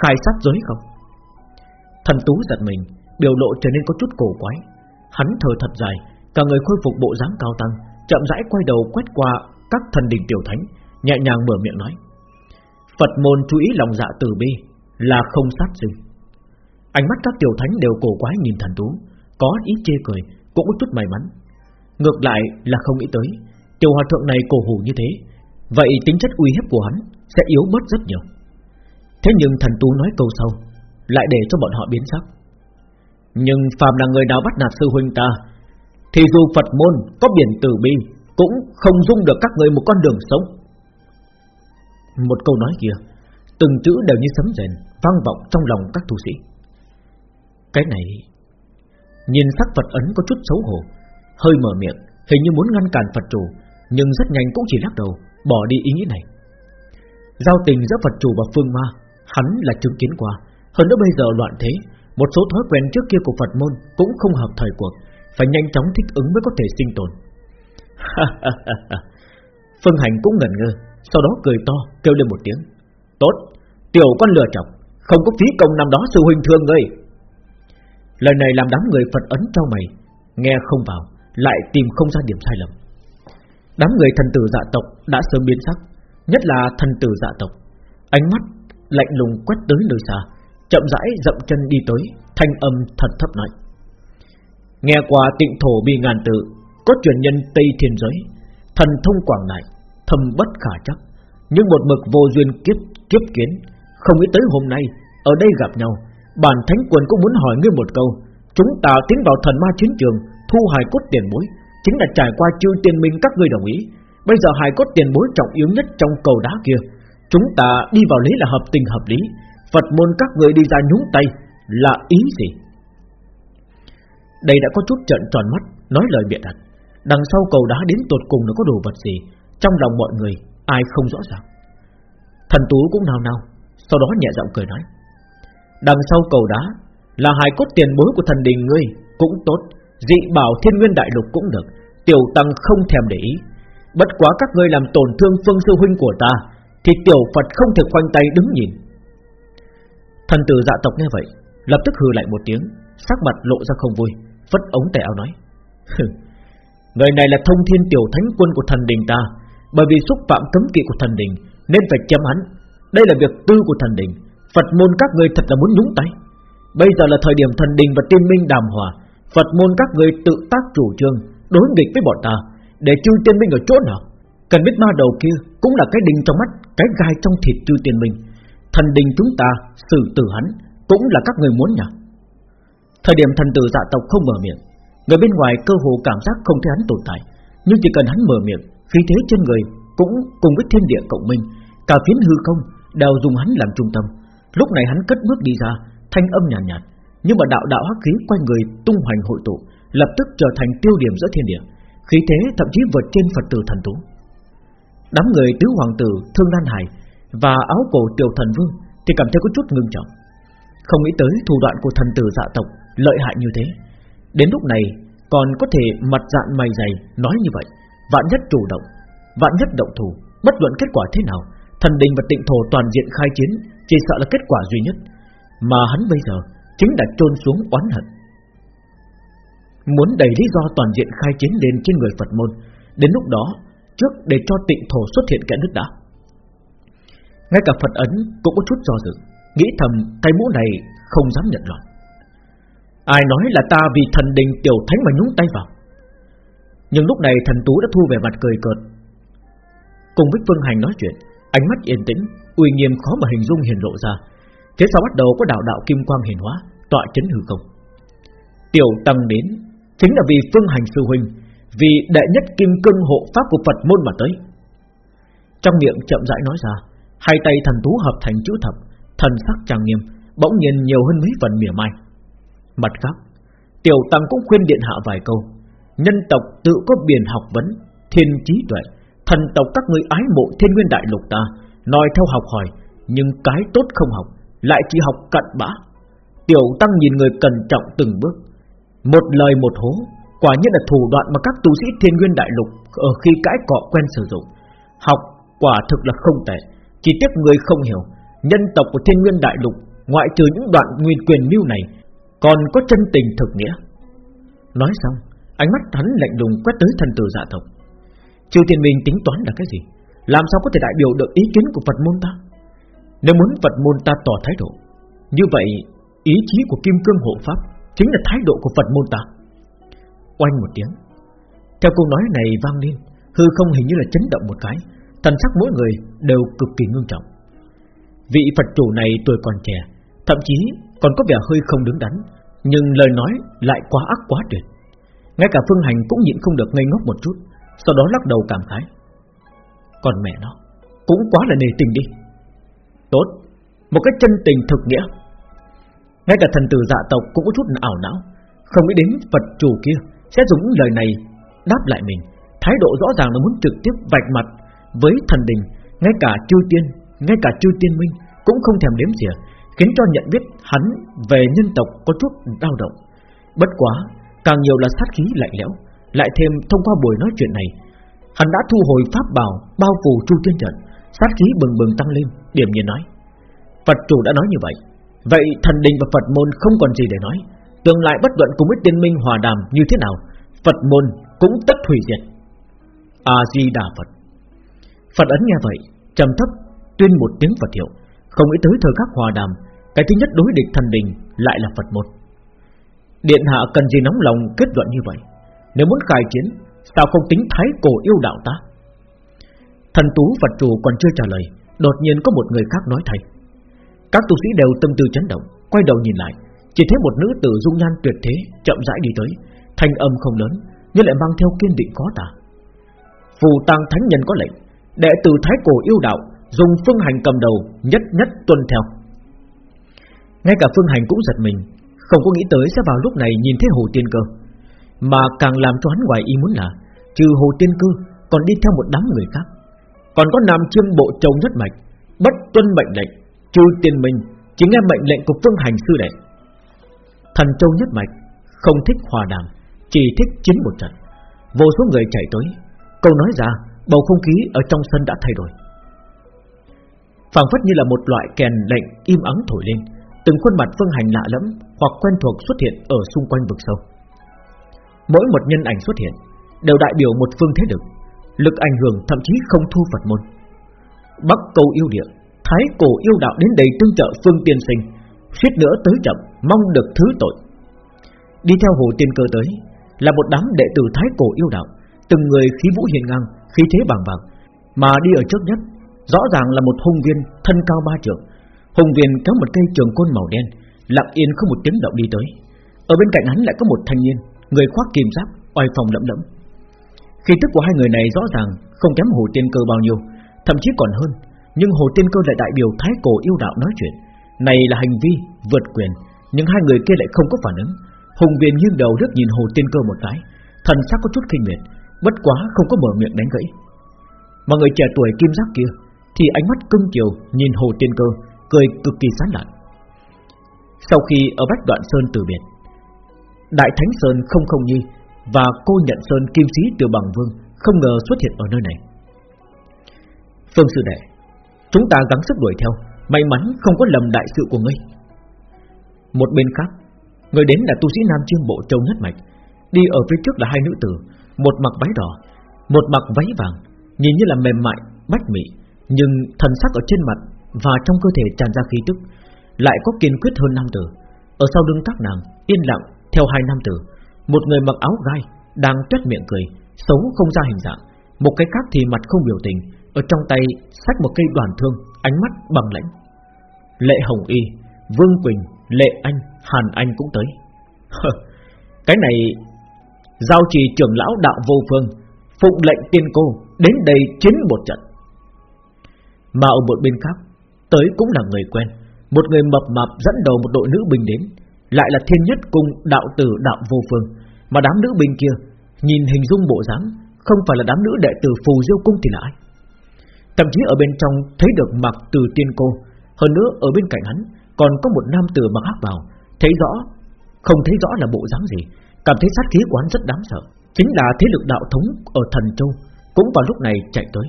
khai sát giới không? Thần tú giật mình, Biểu lộ trở nên có chút cổ quái. Hắn thở thật dài, Cả người khôi phục bộ dáng cao tăng, Chậm rãi quay đầu quét qua các thần đình tiểu thánh, Nhẹ nhàng mở miệng nói. Phật môn chú ý lòng dạ từ bi Là không sát sinh. Ánh mắt các tiểu thánh đều cổ quái nhìn thần tú, Có ý chê cười, Cũng có chút may mắn. Ngược lại là không nghĩ tới, Tiểu hòa thượng này cổ hủ như thế, Vậy tính chất uy hiếp của hắn Sẽ yếu bớt rất nhiều. Thế nhưng thần tú nói câu sau lại để cho bọn họ biến sắc. Nhưng phàm là người nào bắt nạt sư huynh ta, thì dù Phật môn có biển tử bi, cũng không dung được các người một con đường sống. Một câu nói kia, từng chữ đều như sấm rền, vang vọng trong lòng các tu sĩ. Cái này, nhìn sắc Phật ấn có chút xấu hổ, hơi mở miệng, hình như muốn ngăn cản Phật chủ, nhưng rất nhanh cũng chỉ lắc đầu, bỏ đi ý nghĩ này. Giao tình giữa Phật chủ và Phương Ma, hắn là chứng kiến qua, hơn nữa bây giờ loạn thế Một số thói quen trước kia của Phật môn Cũng không hợp thời cuộc Phải nhanh chóng thích ứng mới có thể sinh tồn. Phương Hành cũng ngẩn ngơ Sau đó cười to kêu lên một tiếng. Tốt, tiểu con lừa chọc Không có phí công năm đó sư huynh thương ngươi. Lời này làm đám người Phật ấn trao mày Nghe không vào Lại tìm không ra điểm sai lầm. Đám người thần tử dạ tộc đã sớm biến sắc Nhất là thần tử dạ tộc. Ánh mắt lạnh lùng quét tới nơi xa, Chậm rãi dậm chân đi tới, Thanh âm thật thấp nói. Nghe qua tịnh thổ bi ngàn tự, Có truyền nhân Tây Thiên Giới, Thần thông quảng đại, Thâm bất khả chắc, Nhưng một mực vô duyên kiếp kiếp kiến, Không nghĩ tới hôm nay, Ở đây gặp nhau Bản thánh quân cũng muốn hỏi ngươi một câu, Chúng ta tiến vào thần ma chiến trường, Thu hài cốt tiền bối, Chính là trải qua chư tiên minh các ngươi đồng ý, Bây giờ hài cốt tiền bối trọng yếu nhất trong cầu đá kia Chúng ta đi vào lấy là hợp tình hợp lý. Phật môn các người đi ra nhúng tay Là ý gì? Đây đã có chút trận tròn mắt, Nói lời biện đặt. Đằng sau cầu đá đến tột cùng nó có đồ vật gì? Trong lòng mọi người, ai không rõ ràng. Thần Tú cũng nào nào Sau đó nhẹ giọng cười nói. Đằng sau cầu đá Là hài cốt tiền bối của thần đình ngươi, Cũng tốt. Dị bảo thiên nguyên đại lục cũng được. Tiểu tăng không thèm để ý. Bất quá các ngươi làm tổn thương phương sư huynh của ta thì tiểu Phật không thể khoanh tay đứng nhìn. Thần tử dạ tộc nghe vậy, Lập tức hừ lại một tiếng, Sắc mặt lộ ra không vui, Phất ống tay áo nói Người này là thông thiên tiểu thánh quân của thần đình ta, Bởi vì xúc phạm cấm kỵ của thần đình Nên phải chém hắn. Đây là việc tư của thần đình, Phật môn các người thật là muốn nhúng tay. Bây giờ là thời điểm thần đình và tiên minh đàm hòa, Phật môn các người tự tác chủ trương, Đối nghịch với bọn ta, Để chư tiên minh ở chỗ nào? Cần biết ma đầu kia cũng là cái đinh trong mắt Cái gai trong thịt chư tiền mình. Thần đình chúng ta xử tử hắn Cũng là các người muốn nhỉ? Thời điểm thần tử dạ tộc không mở miệng Người bên ngoài cơ hồ cảm giác không thấy hắn tồn tại. Nhưng chỉ cần hắn mở miệng Khí thế trên người cũng cùng với thiên địa cộng minh Cả phiến hư không đều dùng hắn làm trung tâm. Lúc này hắn cất bước đi ra Thanh âm nhàn nhạt, nhạt Nhưng mà đạo đạo hắc khí quanh người tung hoành hội tụ Lập tức trở thành tiêu điểm giữa thiên địa. Khí thế thậm chí vượt trên Phật tử thần tú. Đám người tứ hoàng tử, Thương Lan Hải Và áo cổ tiểu thần vương Thì cảm thấy có chút ngưng trọng. Không nghĩ tới thủ đoạn của thần tử dạ tộc Lợi hại như thế. Đến lúc này, còn có thể mặt dạn mày dày Nói như vậy. Vạn nhất chủ động, Vạn nhất động thủ, Bất luận kết quả thế nào, Thần đình và tịnh thổ toàn diện khai chiến Chỉ sợ là kết quả duy nhất. Mà hắn bây giờ Chính là trôn xuống oán hận. Muốn đẩy lý do toàn diện khai chiến lên trên người Phật môn, Đến lúc đó Trước để cho tịnh thổ xuất hiện kẻ nước đã. Ngay cả Phật ấn cũng có chút do dự, Nghĩ thầm cái mũ này không dám nhận loạn Ai nói là ta vì thần đình tiểu thánh mà nhúng tay vào? Nhưng lúc này thần tú đã thu về mặt cười cợt. Cùng với Phương Hành nói chuyện, Ánh mắt yên tĩnh, Uy nghiêm khó mà hình dung hiển lộ ra. Thế sau bắt đầu có đạo đạo kim quang hiển hóa, Tọa chấn hư không? Tiểu tăng đến, Chính là vì Phương Hành sư huynh vì đệ nhất kim cương hộ pháp của Phật môn mà tới. Trong miệng chậm rãi nói ra, Hai tay thần tú hợp thành chữ thập, Thần sắc trang nghiêm, Bỗng nhiên nhiều hơn mấy phần mỉa mai. Mặt khác, Tiểu Tăng cũng khuyên điện hạ vài câu, Nhân tộc tự có biển học vấn, Thiên trí tuệ, Thần tộc các người ái mộ thiên nguyên đại lục ta, Nói theo học hỏi, Nhưng cái tốt không học, Lại chỉ học cận bã. Tiểu Tăng nhìn người cẩn trọng từng bước, Một lời một hố Quả nhiên là thủ đoạn mà các tu sĩ thiên nguyên đại lục Ở khi cãi cọ quen sử dụng. Học quả thực là không tệ, Chỉ tiếc người không hiểu. Nhân tộc của thiên nguyên đại lục, Ngoại trừ những đoạn nguyên quyền mưu này, còn có chân tình thực nghĩa. Nói xong, Ánh mắt hắn lạnh lùng quét tới thần tử dạ tộc. Triều Thiên Minh tính toán là cái gì? Làm sao có thể đại biểu được ý kiến của Phật môn ta? Nếu muốn Phật môn ta tỏ thái độ, Như vậy Ý chí của Kim Cương Hộ Pháp Chính là thái độ của Phật môn ta. Oanh một tiếng Theo câu nói này vang lên Hư không hình như là chấn động một cái Thần sắc mỗi người đều cực kỳ ngưng trọng Vị Phật chủ này tuổi còn trẻ Thậm chí còn có vẻ hơi không đứng đắn, nhưng lời nói lại quá ác quá tuyệt. Ngay cả Phương Hành cũng nhịn không được ngây ngốc một chút, sau đó lắc đầu cảm khái. Còn mẹ nó, cũng quá là nề tình đi. Tốt, một cái chân tình thực nghĩa. Ngay cả thần tử dạ tộc cũng có chút ảo não, không nghĩ đến Phật chủ kia sẽ dùng những lời này đáp lại mình. Thái độ rõ ràng là muốn trực tiếp vạch mặt với thần đình, ngay cả chư tiên, ngay cả chư tiên minh cũng không thèm đếm xỉa, khiến cho nhận biết hắn về nhân tộc có chút dao động. Bất quá, càng nhiều là sát khí lạnh lẽo, lại thêm thông qua buổi nói chuyện này, hắn đã thu hồi pháp bảo bao phủ chu tiên trận, sát khí bừng bừng tăng lên, điểm nhiên nói: Phật chủ đã nói như vậy, vậy thần đình và Phật môn không còn gì để nói, tương lai bất luận cùng với tiên minh hòa đàm như thế nào, Phật môn cũng tất hủy diệt. A Di Đà Phật. Phật ấn nghe vậy, trầm thấp tuyên một tiếng Phật hiệu, không nghĩ tới thời khắc hòa đàm cái thứ nhất đối địch thần đình lại là Phật một Điện hạ cần gì nóng lòng kết luận như vậy Nếu muốn khai chiến Sao không tính thái cổ yêu đạo ta Thần tú Phật chủ còn chưa trả lời Đột nhiên có một người khác nói thầy Các tu sĩ đều tâm tư chấn động Quay đầu nhìn lại chỉ thấy một nữ tử dung nhan tuyệt thế, Chậm rãi đi tới, Thanh âm không lớn, Nhưng lại mang theo kiên định có tả. Phù tăng thánh nhân có lệnh, Đệ tử thái cổ yêu đạo, Dùng phương hành cầm đầu, Nhất nhất tuân theo. Ngay cả phương hành cũng giật mình, Không có nghĩ tới sẽ vào lúc này nhìn thấy hồ tiên cơ. Mà càng làm cho hắn ngoài ý muốn là, Trừ hồ tiên cơ, Còn đi theo một đám người khác. Còn có nam chiêm bộ châu nhất mạch, Bất tuân mệnh lệnh, Trừ tiên minh Chỉ nghe mệnh lệnh của phương hành sư đệ. Thần châu nhất mạch, Không thích hòa đàm, Chỉ thích chiến một trận. Vô số người chạy tới, Câu nói ra, Bầu không khí ở trong sân đã thay đổi. Phảng phất như là một loại kèn lệnh im ắng thổi lên, Từng khuôn mặt phương hành lạ lẫm Hoặc quen thuộc xuất hiện ở xung quanh vực sâu. Mỗi một nhân ảnh xuất hiện Đều đại biểu một phương thế lực Lực ảnh hưởng thậm chí không thu Phật môn. Bắc cầu yêu địa, Thái cổ yêu đạo đến đầy tương trợ phương tiên sinh, suýt nữa tới chậm Mong được thứ tội. Đi theo hồ tiên cơ tới Là một đám đệ tử thái cổ yêu đạo Từng người khí vũ hiền ngang Khí thế bằng bạc, Mà đi ở trước nhất Rõ ràng là một hung viên thân cao ba trượng. Hung viên có một cây trường côn màu đen Lặng yên không một tiếng động đi tới. Ở bên cạnh hắn lại có một thanh niên Người khoác kim giáp, oai phòng lẫm lẫm. Khí tức của hai người này rõ ràng Không kém hồ tiên cơ bao nhiêu Thậm chí còn hơn Nhưng hồ tiên cơ lại đại biểu thái cổ yêu đạo nói chuyện. Này là hành vi vượt quyền nhưng hai người kia lại không có phản ứng. Hùng viên nghiêng đầu rất nhìn hồ tiên cơ một cái. Thần sắc có chút kinh miệt, Bất quá không có mở miệng đánh gãy. Mà người trẻ tuổi kim giác kia Thì ánh mắt cưng chiều nhìn hồ tiên cơ, Cười cực kỳ sán lạn. Sau khi ở bách đoạn sơn từ biệt, Đại Thánh Sơn không không nhi Và cô nhận Sơn kim sĩ từ bằng vương Không ngờ xuất hiện ở nơi này. Phương sư đệ, Chúng ta gắng sức đuổi theo, May mắn không có lầm đại sự của ngươi. Một bên khác Người đến là tu sĩ Nam chiêm Bộ Châu Nhất Mạch Đi ở phía trước là hai nữ tử Một mặc váy đỏ Một mặc váy vàng Nhìn như là mềm mại, bách mị Nhưng thần sắc ở trên mặt Và trong cơ thể tràn ra khí tức Lại có kiên quyết hơn nam tử. Ở sau lưng các nàng yên lặng theo hai nam tử Một người mặc áo gai Đang tuét miệng cười Xấu không ra hình dạng Một cái khác thì mặt không biểu tình Ở trong tay xách một cây đoàn thương Ánh mắt bằng lãnh. Lệ Hồng Y Vương Quỳnh Lệ Anh, Hàn Anh cũng tới. Cái này, Giao trì trưởng lão đạo vô phương, Phụng lệnh tiên cô, Đến đây chiến một trận. Mà ở một bên khác, Tới cũng là người quen, Một người mập mạp dẫn đầu một đội nữ binh đến, lại là thiên nhất cung đạo tử đạo vô phương. Mà đám nữ binh kia, Nhìn hình dung bộ dáng, Không phải là đám nữ đệ tử phù diêu cung thì là ai. Thậm chí ở bên trong Thấy được mặc từ tiên cô, Hơn nữa ở bên cạnh hắn còn có một nam tử mặc áp vào Thấy rõ Không thấy rõ là bộ dáng gì Cảm thấy sát khí quán rất đáng sợ Chính là thế lực đạo thống ở thần châu Cũng vào lúc này chạy tới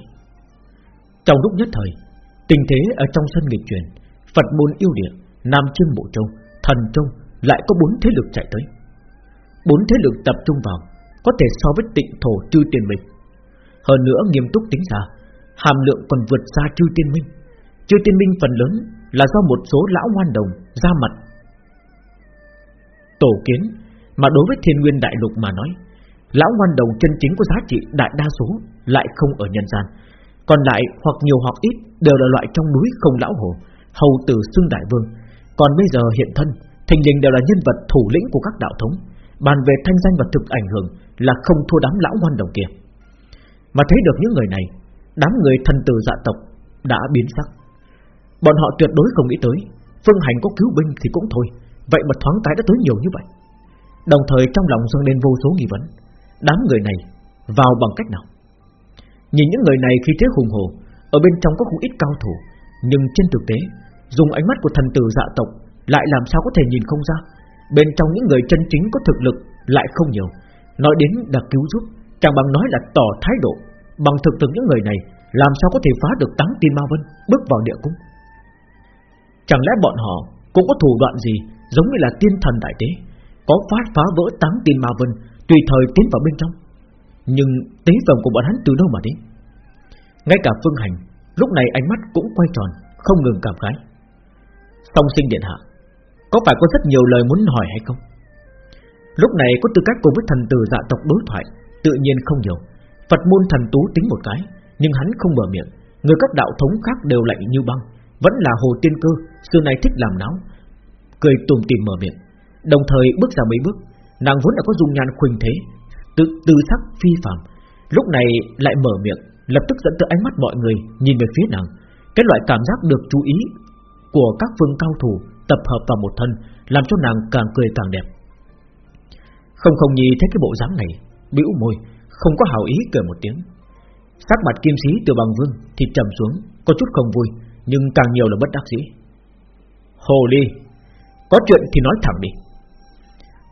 Trong lúc nhất thời Tình thế ở trong sân nghịch truyền Phật môn yêu địa Nam chiêm Bộ Châu Thần Châu lại có bốn thế lực chạy tới. Bốn thế lực tập trung vào, có thể so với tịnh thổ chư tiên minh. Hơn nữa nghiêm túc tính ra, hàm lượng còn vượt xa chư tiên minh. Chư tiên minh phần lớn là do một số lão ngoan đồng ra mặt. Tổ kiến, mà đối với thiên nguyên đại lục mà nói, lão ngoan đồng chân chính có giá trị đại đa số lại không ở nhân gian, còn lại hoặc nhiều hoặc ít đều là loại trong núi không lão hồ, hầu tử xưng đại vương. Còn bây giờ hiện thân Thình lình đều là nhân vật thủ lĩnh của các đạo thống Bàn về thanh danh và thực ảnh hưởng Là không thua đám lão ngoan đồng kia. Mà thấy được những người này Đám người thần tử dạ tộc Đã biến sắc. Bọn họ tuyệt đối không nghĩ tới, Phương hành có cứu binh thì cũng thôi, Vậy mà thoáng cái đã tới nhiều như vậy. Đồng thời trong lòng dâng lên vô số nghi vấn, Đám người này vào bằng cách nào? Nhìn những người này khi thế hùng hồ, Ở bên trong có không ít cao thủ, Nhưng trên thực tế, Dùng ánh mắt của thần tử dạ tộc lại làm sao có thể nhìn không ra, Bên trong những người chân chính có thực lực Lại không nhiều. Nói đến là cứu giúp, Chẳng bằng nói là tỏ thái độ, Bằng thực thực những người này, Làm sao có thể phá được táng tin ma vân Bước vào địa cung? Chẳng lẽ bọn họ cũng có thủ đoạn gì Giống như là tiên thần đại tế, Có phát phá vỡ táng tiền ma vân Tùy thời tiến vào bên trong? Nhưng tế phẩm của bọn hắn từ đâu mà đến? Ngay cả phương hành, Lúc này ánh mắt cũng quay tròn, Không ngừng cảm khái. Song sinh điện hạ, có phải có rất nhiều lời muốn hỏi hay không? Lúc này có tư cách cùng với thần tử dạ tộc đối thoại, Tự nhiên không nhiều. Phật môn thần tú tính một cái, Nhưng hắn không mở miệng, Người các đạo thống khác đều lạnh như băng. Vẫn là Hồ Tiên Cơ, Xưa nay thích làm náo. Cười tùm tìm mở miệng, Đồng thời bước ra mấy bước. Nàng vốn đã có dung nhan khuynh thế, Tự, tư sắc phi phàm. Lúc này lại mở miệng, Lập tức dẫn tới ánh mắt mọi người nhìn về phía nàng. Cái loại cảm giác được chú ý Của các phương cao thủ tập hợp vào một thân, Làm cho nàng càng cười càng đẹp. Không không nhi thấy cái bộ dáng này, bĩu môi, Không có hào ý cười một tiếng. Sắc mặt kim sĩ từ bằng vương Thì trầm xuống, Có chút không vui. Nhưng càng nhiều là bất đắc dĩ. Hồ ly, Có chuyện thì nói thẳng đi.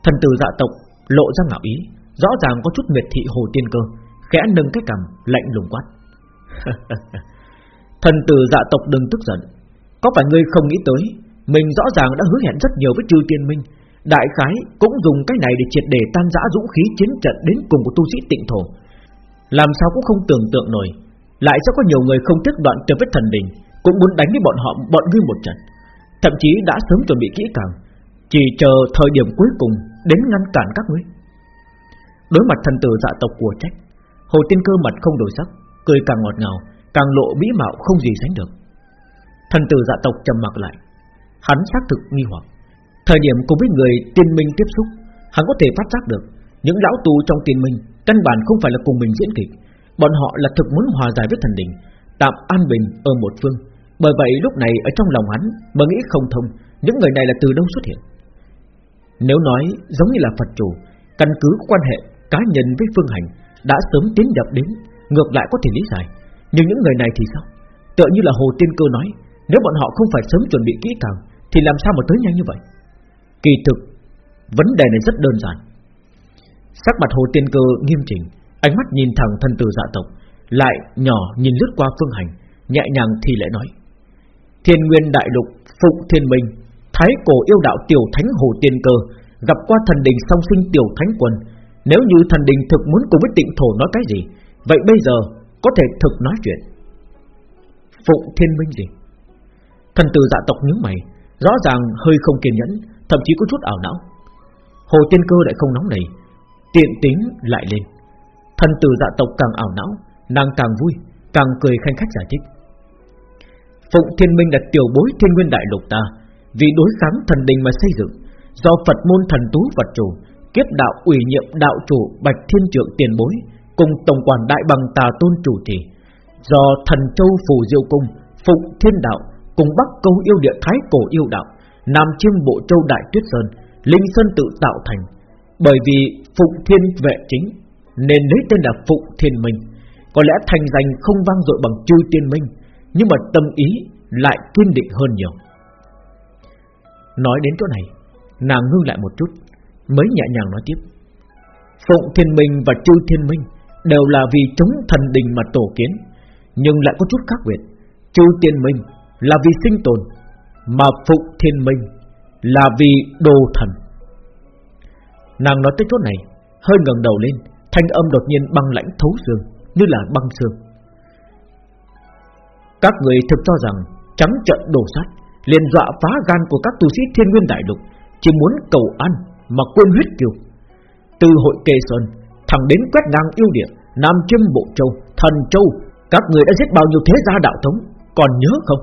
Thần tử dạ tộc lộ ra ngạo ý, Rõ ràng có chút miệt thị hồ tiên cơ, Khẽ nâng cái cằm, lạnh lùng quát. Thần tử dạ tộc đừng tức giận. Có phải ngươi không nghĩ tới, Mình rõ ràng đã hứa hẹn rất nhiều với Trư Tiên Minh. Đại khái cũng dùng cái này để triệt để tan rã dũng khí chiến trận đến cùng của tu sĩ tịnh thổ. Làm sao cũng không tưởng tượng nổi, Lại sẽ có nhiều người không tiếc đoạn trở với thần đình. Cũng muốn đánh với bọn họ bọn ngươi một trận Thậm chí đã sớm chuẩn bị kỹ càng Chỉ chờ thời điểm cuối cùng Đến ngăn cản các ngươi Đối mặt thần tử dạ tộc của trách Hồ Tiên Cơ mặt không đổi sắc, cười càng ngọt ngào, càng lộ mỹ mạo không gì sánh được. Thần tử dạ tộc trầm mặc lại, hắn xác thực nghi hoặc. Thời điểm cùng với người tiên minh tiếp xúc, hắn có thể phát giác được những lão tù trong tiên minh căn bản không phải là cùng mình diễn kịch, bọn họ là thực muốn hòa giải với thần đình, tạm an bình ở một phương. Bởi vậy lúc này ở trong lòng hắn mà nghĩ không thông, những người này là từ đâu xuất hiện. Nếu nói giống như là Phật chủ, căn cứ quan hệ cá nhân với phương hành đã sớm tiến nhập đến, ngược lại có thể lý giải. Nhưng những người này thì sao? Tựa như là Hồ Tiên Cơ nói, nếu bọn họ không phải sớm chuẩn bị kỹ càng, thì làm sao mà tới nhanh như vậy? Kỳ thực, vấn đề này rất đơn giản. Sắc mặt Hồ Tiên Cơ nghiêm chỉnh, ánh mắt nhìn thẳng thân tử dạ tộc, lại nhỏ nhìn lướt qua phương hành, nhẹ nhàng thì lễ nói: Thiên Nguyên Đại Lục, Phụng Thiên Minh, Thái Cổ yêu đạo Tiểu Thánh Hồ Tiên Cơ, gặp qua thần đình song sinh Tiểu Thánh Quân, nếu như thần đình thực muốn cùng với tịnh thổ nói cái gì Vậy bây giờ có thể thực nói chuyện. Phụng thiên minh gì? Thần tử dạ tộc nhớ mày Rõ ràng hơi không kiên nhẫn Thậm chí có chút ảo não. Hồ tiên cơ lại không nóng nảy Tiện tính lại lên. Thần tử dạ tộc càng ảo não Nàng càng vui Càng cười khanh khách giải thích. Phụng thiên minh là tiểu bối thiên nguyên đại lục ta, Vì đối kháng thần đình mà xây dựng, Do Phật môn thần tú Phật chủ, kiếp đạo ủy nhiệm đạo chủ Bạch Thiên Trượng tiền bối, cùng tổng quản đại bằng tà tôn chủ trì. Do thần châu phù diêu cung, phụng thiên đạo, cùng bắc câu yêu địa thái cổ yêu đạo, nam chiêm bộ châu đại tuyết sơn, linh sơn tự tạo thành. Bởi vì phụng thiên vệ chính, nên lấy tên là phụng thiên minh, có lẽ thành danh không vang dội bằng chư tiên minh nhưng mà tâm ý lại kiên định hơn nhiều nói đến chỗ này nàng ngưng lại một chút mới nhẹ nhàng nói tiếp. Phụng Thiên Minh và Chư Thiên Minh đều là vì chống thần đình mà tổ kiến, nhưng lại có chút khác biệt. Chư Thiên Minh là vì sinh tồn, mà Phụng Thiên Minh là vì đồ thần. Nàng nói tới chỗ này, hơi ngẩng đầu lên, thanh âm đột nhiên băng lãnh thấu xương, như là băng xương. Các người thực cho rằng trắng trận đổ sát, liền dọa phá gan của các tu sĩ Thiên Nguyên Đại Lục, chỉ muốn cầu ăn mà quên huyết kiều. Từ hội kê sơn thẳng đến quét ngang yêu địa, Nam Chiêm Bộ Châu, Thần Châu, các người đã giết bao nhiêu thế gia đạo thống, còn nhớ không?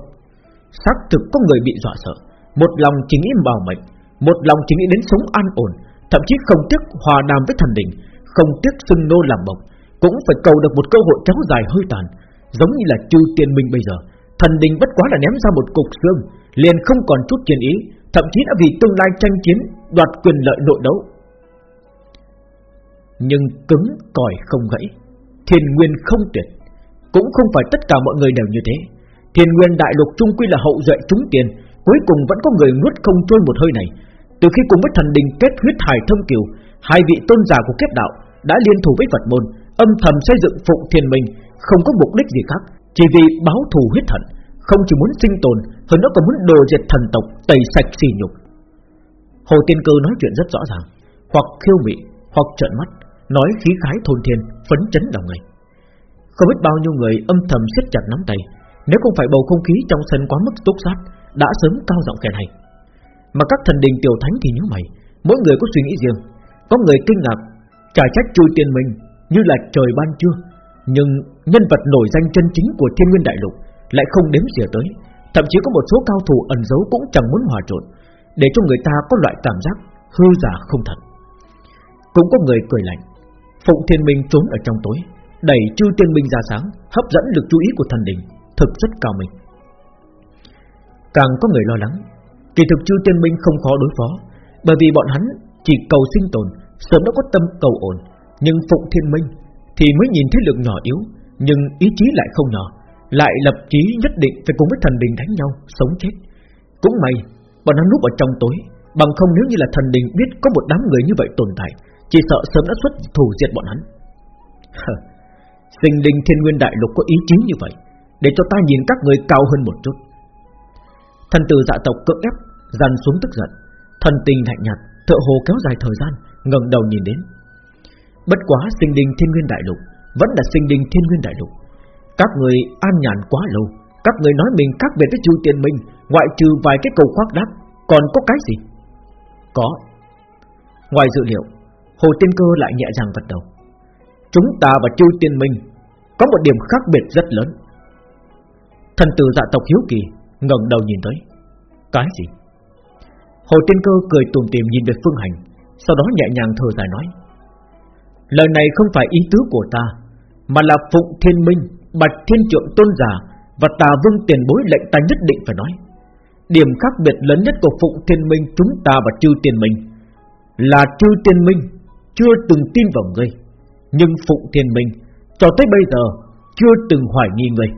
Xác thực có người bị dọa sợ, một lòng chỉ nghĩ bảo mệnh, một lòng chỉ nghĩ đến sống an ổn, thậm chí không tiếc hòa đàm với thần đình, không tiếc xưng nô làm bộc, cũng phải cầu được một cơ hội kéo dài hơi tàn, giống như là chư tiên minh bây giờ, thần đình bất quá là ném ra một cục xương, liền không còn chút chiến ý, thậm chí đã vì tương lai tranh chiến đoạt quyền lợi nội đấu. Nhưng cứng cỏi không gãy, thiên nguyên không tuyệt, cũng không phải tất cả mọi người đều như thế. Thiên nguyên đại lục trung quy là hậu duệ chúng tiền, cuối cùng vẫn có người nuốt không trôi một hơi này. Từ khi cùng với thần đình kết huyết hải thông kiều, hai vị tôn giả của kiếp đạo đã liên thủ với Phật môn, âm thầm xây dựng phụng thiên minh, không có mục đích gì khác, chỉ vì báo thù huyết hận, không chỉ muốn sinh tồn, hơn nữa còn muốn đồ diệt thần tộc, tẩy sạch xỉ nhục. Hồ Tiên Cơ nói chuyện rất rõ ràng, hoặc khiêu mị, hoặc trợn mắt, nói khí khái thôn thiên, phấn chấn lòng người. Không biết bao nhiêu người âm thầm siết chặt nắm tay, nếu không phải bầu không khí trong sân quá mức túc sát, đã sớm cao giọng kẻ này. Mà các thần đình tiểu thánh thì nhớ mày, mỗi người có suy nghĩ riêng. Có người kinh ngạc, trả trách chui tiên mình như là trời ban trưa, nhưng nhân vật nổi danh chân chính của Thiên Nguyên Đại Lục lại không đếm xỉa tới, Thậm chí có một số cao thủ ẩn giấu cũng chẳng muốn hòa trộn Để cho người ta có loại cảm giác hư giả không thật. Cũng có người cười lạnh Phụng Thiên Minh trốn ở trong tối Đẩy chư tiên minh ra sáng Hấp dẫn lực chú ý của thần đình Thực rất cao minh. Càng có người lo lắng Kỳ thực chư tiên minh không khó đối phó Bởi vì bọn hắn chỉ cầu sinh tồn Sớm đã có tâm cầu ổn nhưng Phụng Thiên Minh Thì mới nhìn thấy lượng nhỏ yếu, Nhưng ý chí lại không nhỏ, Lại lập chí nhất định phải cùng với thần đình đánh nhau, Sống chết. Cũng may, bọn hắn núp ở trong tối, Bằng không nếu như là thần đình biết có một đám người như vậy tồn tại, Chỉ sợ sớm đã xuất thủ diệt bọn hắn. Sinh linh thiên nguyên đại lục có ý chí như vậy, Để cho ta nhìn các người cao hơn một chút. Thần tử dạ tộc cưỡng ép Dằn xuống tức giận, Thần tình lạnh nhạt Thợ hồ kéo dài thời gian, ngẩng đầu nhìn đến. Bất quá sinh linh thiên nguyên đại lục, Vẫn là sinh linh thiên nguyên đại lục. Các người an nhàn quá lâu, Các người nói mình khác biệt với chư tiên minh, Ngoại trừ vài cái cầu khoác đáp Còn có cái gì? Có. Ngoài dự liệu, Hồ Tiên Cơ lại nhẹ nhàng gật đầu. Chúng ta và chư tiên minh Có một điểm khác biệt rất lớn. Thần tử dạ tộc hiếu kỳ ngẩng đầu nhìn tới. Cái gì? Hồ Tiên Cơ cười tùm tìm nhìn về Phương Hành, Sau đó nhẹ nhàng thở dài nói. Lời này không phải ý tứ của ta, Mà là Phụng Thiên Minh, Bạch Thiên Trượng Tôn Giả Và Tà Vương Tiền Bối lệnh ta nhất định phải nói. Điểm khác biệt lớn nhất của Phụng Thiên Minh Chúng ta và Chư Tiên Minh Là Chư Tiên Minh Chưa từng tin vào ngươi, Nhưng Phụng Thiên Minh Cho tới bây giờ Chưa từng hoài nghi ngươi.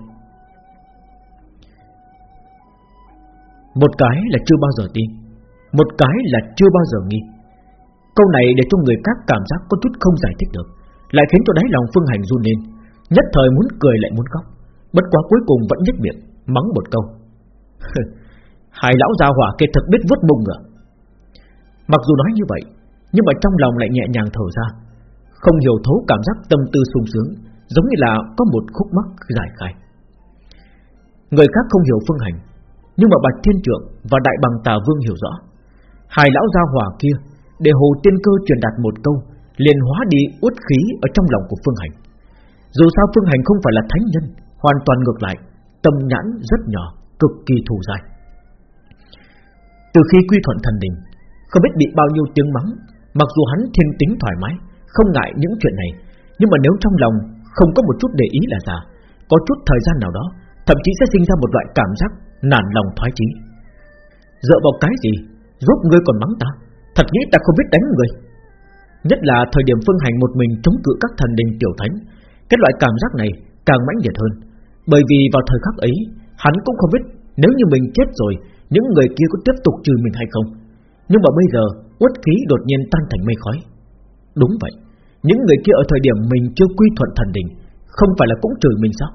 Một cái là chưa bao giờ tin, Một cái là chưa bao giờ nghi. Câu này để cho người khác cảm giác có chút không giải thích được, Lại khiến cho đáy lòng Phương Hành run lên, Nhất thời muốn cười lại muốn khóc. Bất quá cuối cùng vẫn nhếch miệng, Mắng một câu. Hai lão gia hỏa kia thật biết vứt bùng à. Mặc dù nói như vậy, Nhưng mà trong lòng lại nhẹ nhàng thở ra, Không hiểu thấu cảm giác tâm tư sung sướng, Giống như là có một khúc mắc giải khai. Người khác không hiểu phương hành, Nhưng mà Bạch Thiên Trượng và Đại Bằng Tà Vương hiểu rõ, Hai lão gia hỏa kia để Hồ Tiên Cơ truyền đạt một câu, liền hóa đi uất khí ở trong lòng của Phương Hành. Dù sao Phương Hành không phải là thánh nhân, Hoàn toàn ngược lại, Tâm nhãn rất nhỏ, Cực kỳ thù dài Từ khi quy thuận thần đình, Không biết bị bao nhiêu tiếng mắng, Mặc dù hắn thiên tính thoải mái, Không ngại những chuyện này, Nhưng mà nếu trong lòng không có một chút để ý là giả, Có chút thời gian nào đó, Thậm chí sẽ sinh ra một loại cảm giác Nản lòng thoái chí. Dựa vào cái gì Giúp ngươi còn mắng ta? Thật nghĩ ta không biết đánh người. Nhất là thời điểm phương hành một mình chống cự các thần đình tiểu thánh, Cái loại cảm giác này càng mãnh liệt hơn. Bởi vì vào thời khắc ấy, Hắn cũng không biết nếu như mình chết rồi, Những người kia có tiếp tục trừ mình hay không. Nhưng mà bây giờ, uất khí đột nhiên tan thành mây khói. Đúng vậy, Những người kia ở thời điểm mình chưa quy thuận thần đình, Không phải là cũng trừ mình sao?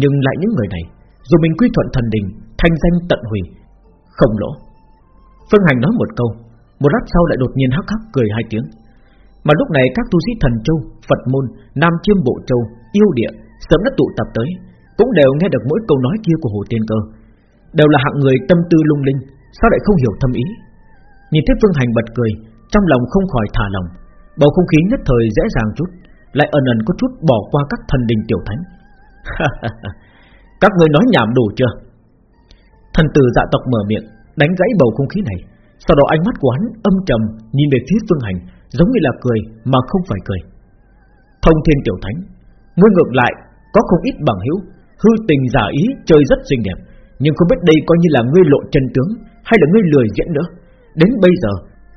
Nhưng lại những người này, Dù mình quy thuận thần đình, Thanh danh tận hủy Không lỗ Phương Hành nói một câu một lát sau lại đột nhiên hắc hắc cười hai tiếng. Mà lúc này các tu sĩ thần châu Phật môn, Nam Chiêm Bộ Châu Yêu Địa sớm đã tụ tập tới Cũng đều nghe được mỗi câu nói kia của Hồ Tiên Cơ. Đều là hạng người tâm tư lung linh Sao lại không hiểu thâm ý? Nhìn thấy Phương Hành bật cười Trong lòng không khỏi thả lòng Bầu không khí nhất thời dễ dàng chút Lại ẩn ẩn có chút bỏ qua các thần đình tiểu thánh. Các người nói nhảm đủ chưa? Thần tử dạ tộc mở miệng Đánh gãy bầu không khí này. Sau đó ánh mắt của hắn âm trầm Nhìn về phía Phương Hành, Giống như là cười mà không phải cười. Thông thiên tiểu thánh, Ngươi ngược lại có không ít bằng hữu, Hư tình giả ý, chơi rất xinh đẹp, Nhưng không biết đây coi như là ngươi lộ chân tướng Hay là ngươi lười diễn nữa. Đến bây giờ,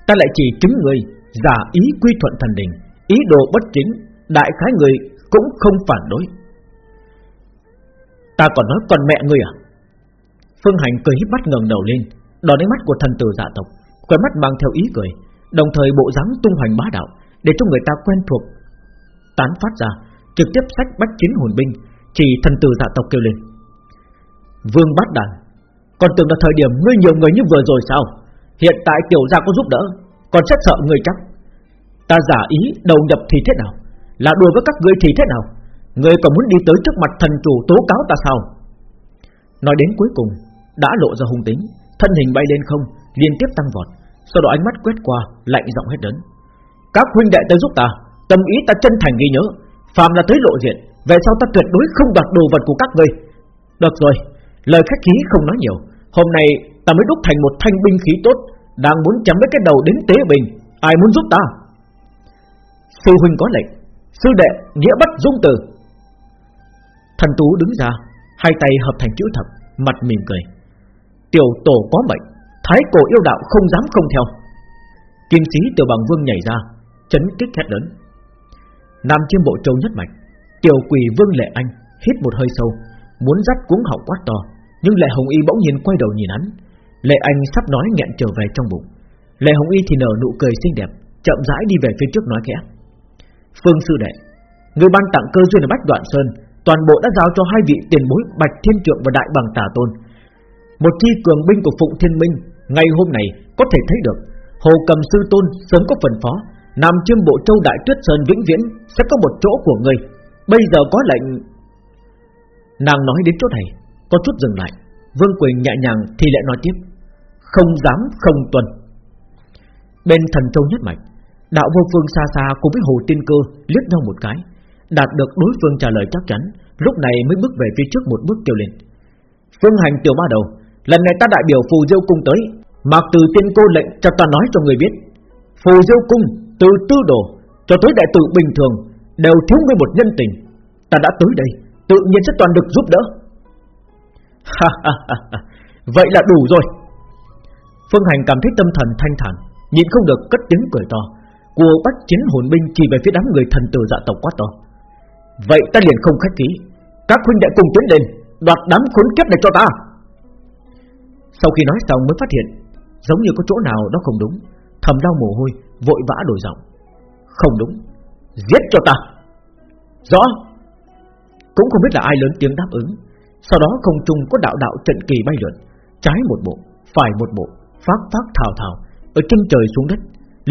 ta lại chỉ chứng ngươi Giả ý quy thuận thần đình, Ý đồ bất chính, Đại khái người cũng không phản đối. Ta còn nói còn mẹ ngươi à? Phương Hành cười híp mắt ngẩng đầu lên, Đón ánh mắt của thần tử dạ tộc. Khóe mắt mang theo ý cười, Đồng thời bộ dáng tung hoành bá đạo, Để cho người ta quen thuộc. Tán phát ra, Trực tiếp sách bách chiến hồn binh, Chỉ thần tử dạ tộc kêu lên. Vương bát đàn, Còn tưởng là thời điểm ngươi nhiều người như vừa rồi sao? Hiện tại tiểu gia có giúp đỡ, Còn sẽ sợ người chắc. Ta giả ý đầu nhập thì thế nào? Là đùa với các ngươi thì thế nào? Ngươi còn muốn đi tới trước mặt thần chủ tố cáo ta sao? Nói đến cuối cùng, Đã lộ ra hung tính, Thân hình bay lên không, Liên tiếp tăng vọt. Sau đó ánh mắt quét qua, Lạnh giọng hết đớn Các huynh đệ tới giúp ta, Tâm ý ta chân thành ghi nhớ. Phàm là tới lộ diện, Về sau ta tuyệt đối không đoạt đồ vật của các ngươi. Được rồi, Lời khách khí không nói nhiều. Hôm nay ta mới đúc thành một thanh binh khí tốt, Đang muốn chấm với cái đầu đến tế bình Ai muốn giúp ta? Sư huynh có lệnh, Sư đệ nghĩa bất dung từ. Thần tú đứng ra, Hai tay hợp thành chữ thập, Mặt mỉm cười. Tiểu tổ có mệnh Thái cổ yêu đạo không dám không theo. Kim sĩ tiểu bằng vương nhảy ra, Chấn kích hét lớn. Nam chiêm bộ châu nhất mạch, Tiểu quỷ vương lệ anh Hít một hơi sâu, Muốn dắt cuống họng quát to, Nhưng lệ hồng y bỗng nhiên quay đầu nhìn hắn. Lệ anh sắp nói nghẹn trở về trong bụng. Lệ hồng y thì nở nụ cười xinh đẹp, Chậm rãi đi về phía trước nói khẽ. Phương sư đệ, Người ban tặng cơ duyên ở Bách Đoạn Sơn, Toàn bộ đã giao cho hai vị tiền bối Bạch Thiên Trượng và Đại Bằng Tà Tôn. Một chi cường binh của Phụng Thiên Minh Ngày hôm này có thể thấy được, Hồ Cầm Sư Tôn sớm có phần phó, Nam Chiêm Bộ Châu Đại Tuyết Sơn vĩnh viễn Sẽ có một chỗ của người. Bây giờ có lệnh. Nàng nói đến chỗ này, Có chút dừng lại. Vương Quỳnh nhẹ nhàng thì lại nói tiếp. Không dám, không tuân Bên thần châu nhất mạch, Đạo vô phương xa xa cùng với hồ tiên cơ liếc nhau một cái, Đạt được đối phương trả lời chắc chắn, Lúc này mới bước về phía trước một bước kêu lên. Phương hành tiểu ba đầu Lần này ta đại biểu phù diêu cung tới Mạc từ tiên cô lệnh cho ta nói cho người biết. Phù diêu cung từ tư đồ Cho tới đại tử bình thường Đều thiếu ngươi một nhân tình. Ta đã tới đây, Tự nhiên sẽ toàn được giúp đỡ. Vậy là đủ rồi. Phương Hành cảm thấy tâm thần thanh thản, Nhịn không được cất tiếng cười to. Của bắt chiến hồn binh chỉ về phía đám người thần tử dạ tộc quá to. Vậy ta liền không khách khí. Các huynh đệ cùng tiến lên, Đoạt đám khốn kiếp này cho ta. Sau khi nói xong mới phát hiện, Giống như có chỗ nào đó không đúng, Thầm đau mồ hôi, Vội vã đổi giọng. Không đúng, Giết cho ta. Rõ. Cũng không biết là ai lớn tiếng đáp ứng. Sau đó không trung có đạo đạo trận kỳ bay lượn, Trái một bộ, Phải một bộ, Phát phát thảo thảo Ở trên trời xuống đất,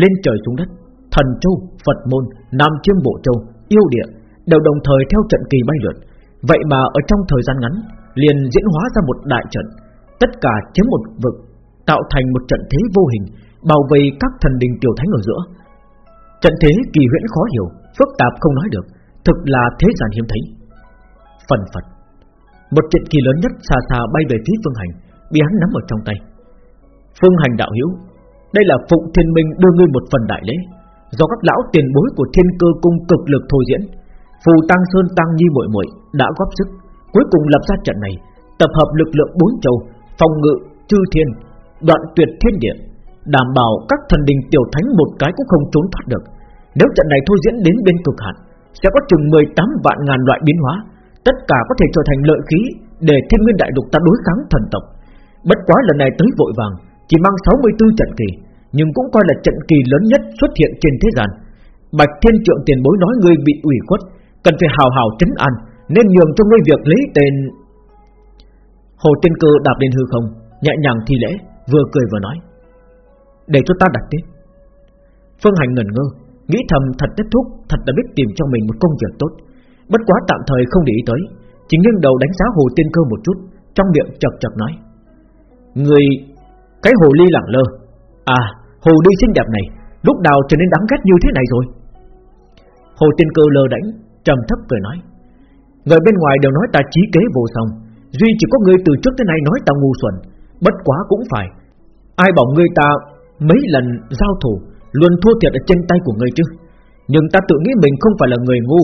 Lên trời xuống đất. Thần châu, Phật môn, Nam chiêm bộ châu, Yêu địa, Đều đồng thời theo trận kỳ bay lượn. Vậy mà ở trong thời gian ngắn, Liền diễn hóa ra một đại trận Tất cả chiếm một vực, Tạo thành một trận thế vô hình bao vây các thần đình tiểu thánh ở giữa. Trận thế kỳ huyễn khó hiểu, Phức tạp không nói được, Thực là thế gian hiếm thấy. Phần Phật, Một trận kỳ lớn nhất xa xa bay về phía Phương Hành, Bị hắn nắm ở trong tay. Phương Hành đạo hiếu Đây là Phụng Thiên Minh đưa ngươi một phần đại lễ. Do các lão tiền bối của thiên cơ cung cực lực thôi diễn, Phù Tăng Sơn Tăng Nhi muội muội đã góp sức, Cuối cùng lập ra trận này, Tập hợp lực lượng bốn châu Phòng ngự, chư thiên, đoạn tuyệt thiên địa Đảm bảo các thần đình tiểu thánh một cái cũng không trốn thoát được. Nếu trận này thôi diễn đến bên cực hạn Sẽ có chừng 18 vạn ngàn loại biến hóa. Tất cả có thể trở thành lợi khí Để thiên nguyên đại lục ta đối kháng thần tộc. Bất quá lần này tới vội vàng Chỉ mang 64 trận kỳ Nhưng cũng coi là trận kỳ lớn nhất xuất hiện trên thế gian. Bạch Thiên Trượng tiền bối nói ngươi bị ủy khuất Cần phải hào hào trấn an Nên nhường cho ngươi việc lấy tên Hồ Tiên Cơ đạp lên hư không, Nhẹ nhàng thi lễ, Vừa cười vừa nói. Để cho ta đặt tiếp Phương Hành ngẩn ngơ, Nghĩ thầm thật kết thúc, Thật đã biết tìm cho mình một công việc tốt. Bất quá tạm thời không để ý tới, Chỉ nghiêng đầu đánh giá Hồ Tiên Cơ một chút, Trong miệng chật chật nói. Người, Cái hồ ly lẳng lơ. À hồ ly xinh đẹp này, Lúc nào trở nên đáng ghét như thế này rồi? Hồ Tiên Cơ lơ đánh trầm thấp cười nói. Người bên ngoài đều nói ta trí kế vô song Duy chỉ có người từ trước tới nay nói ta ngu xuẩn. Bất quá cũng phải. Ai bảo ngươi ta mấy lần giao thủ, Luôn thua thiệt ở trên tay của ngươi chứ? Nhưng ta tự nghĩ mình không phải là người ngu.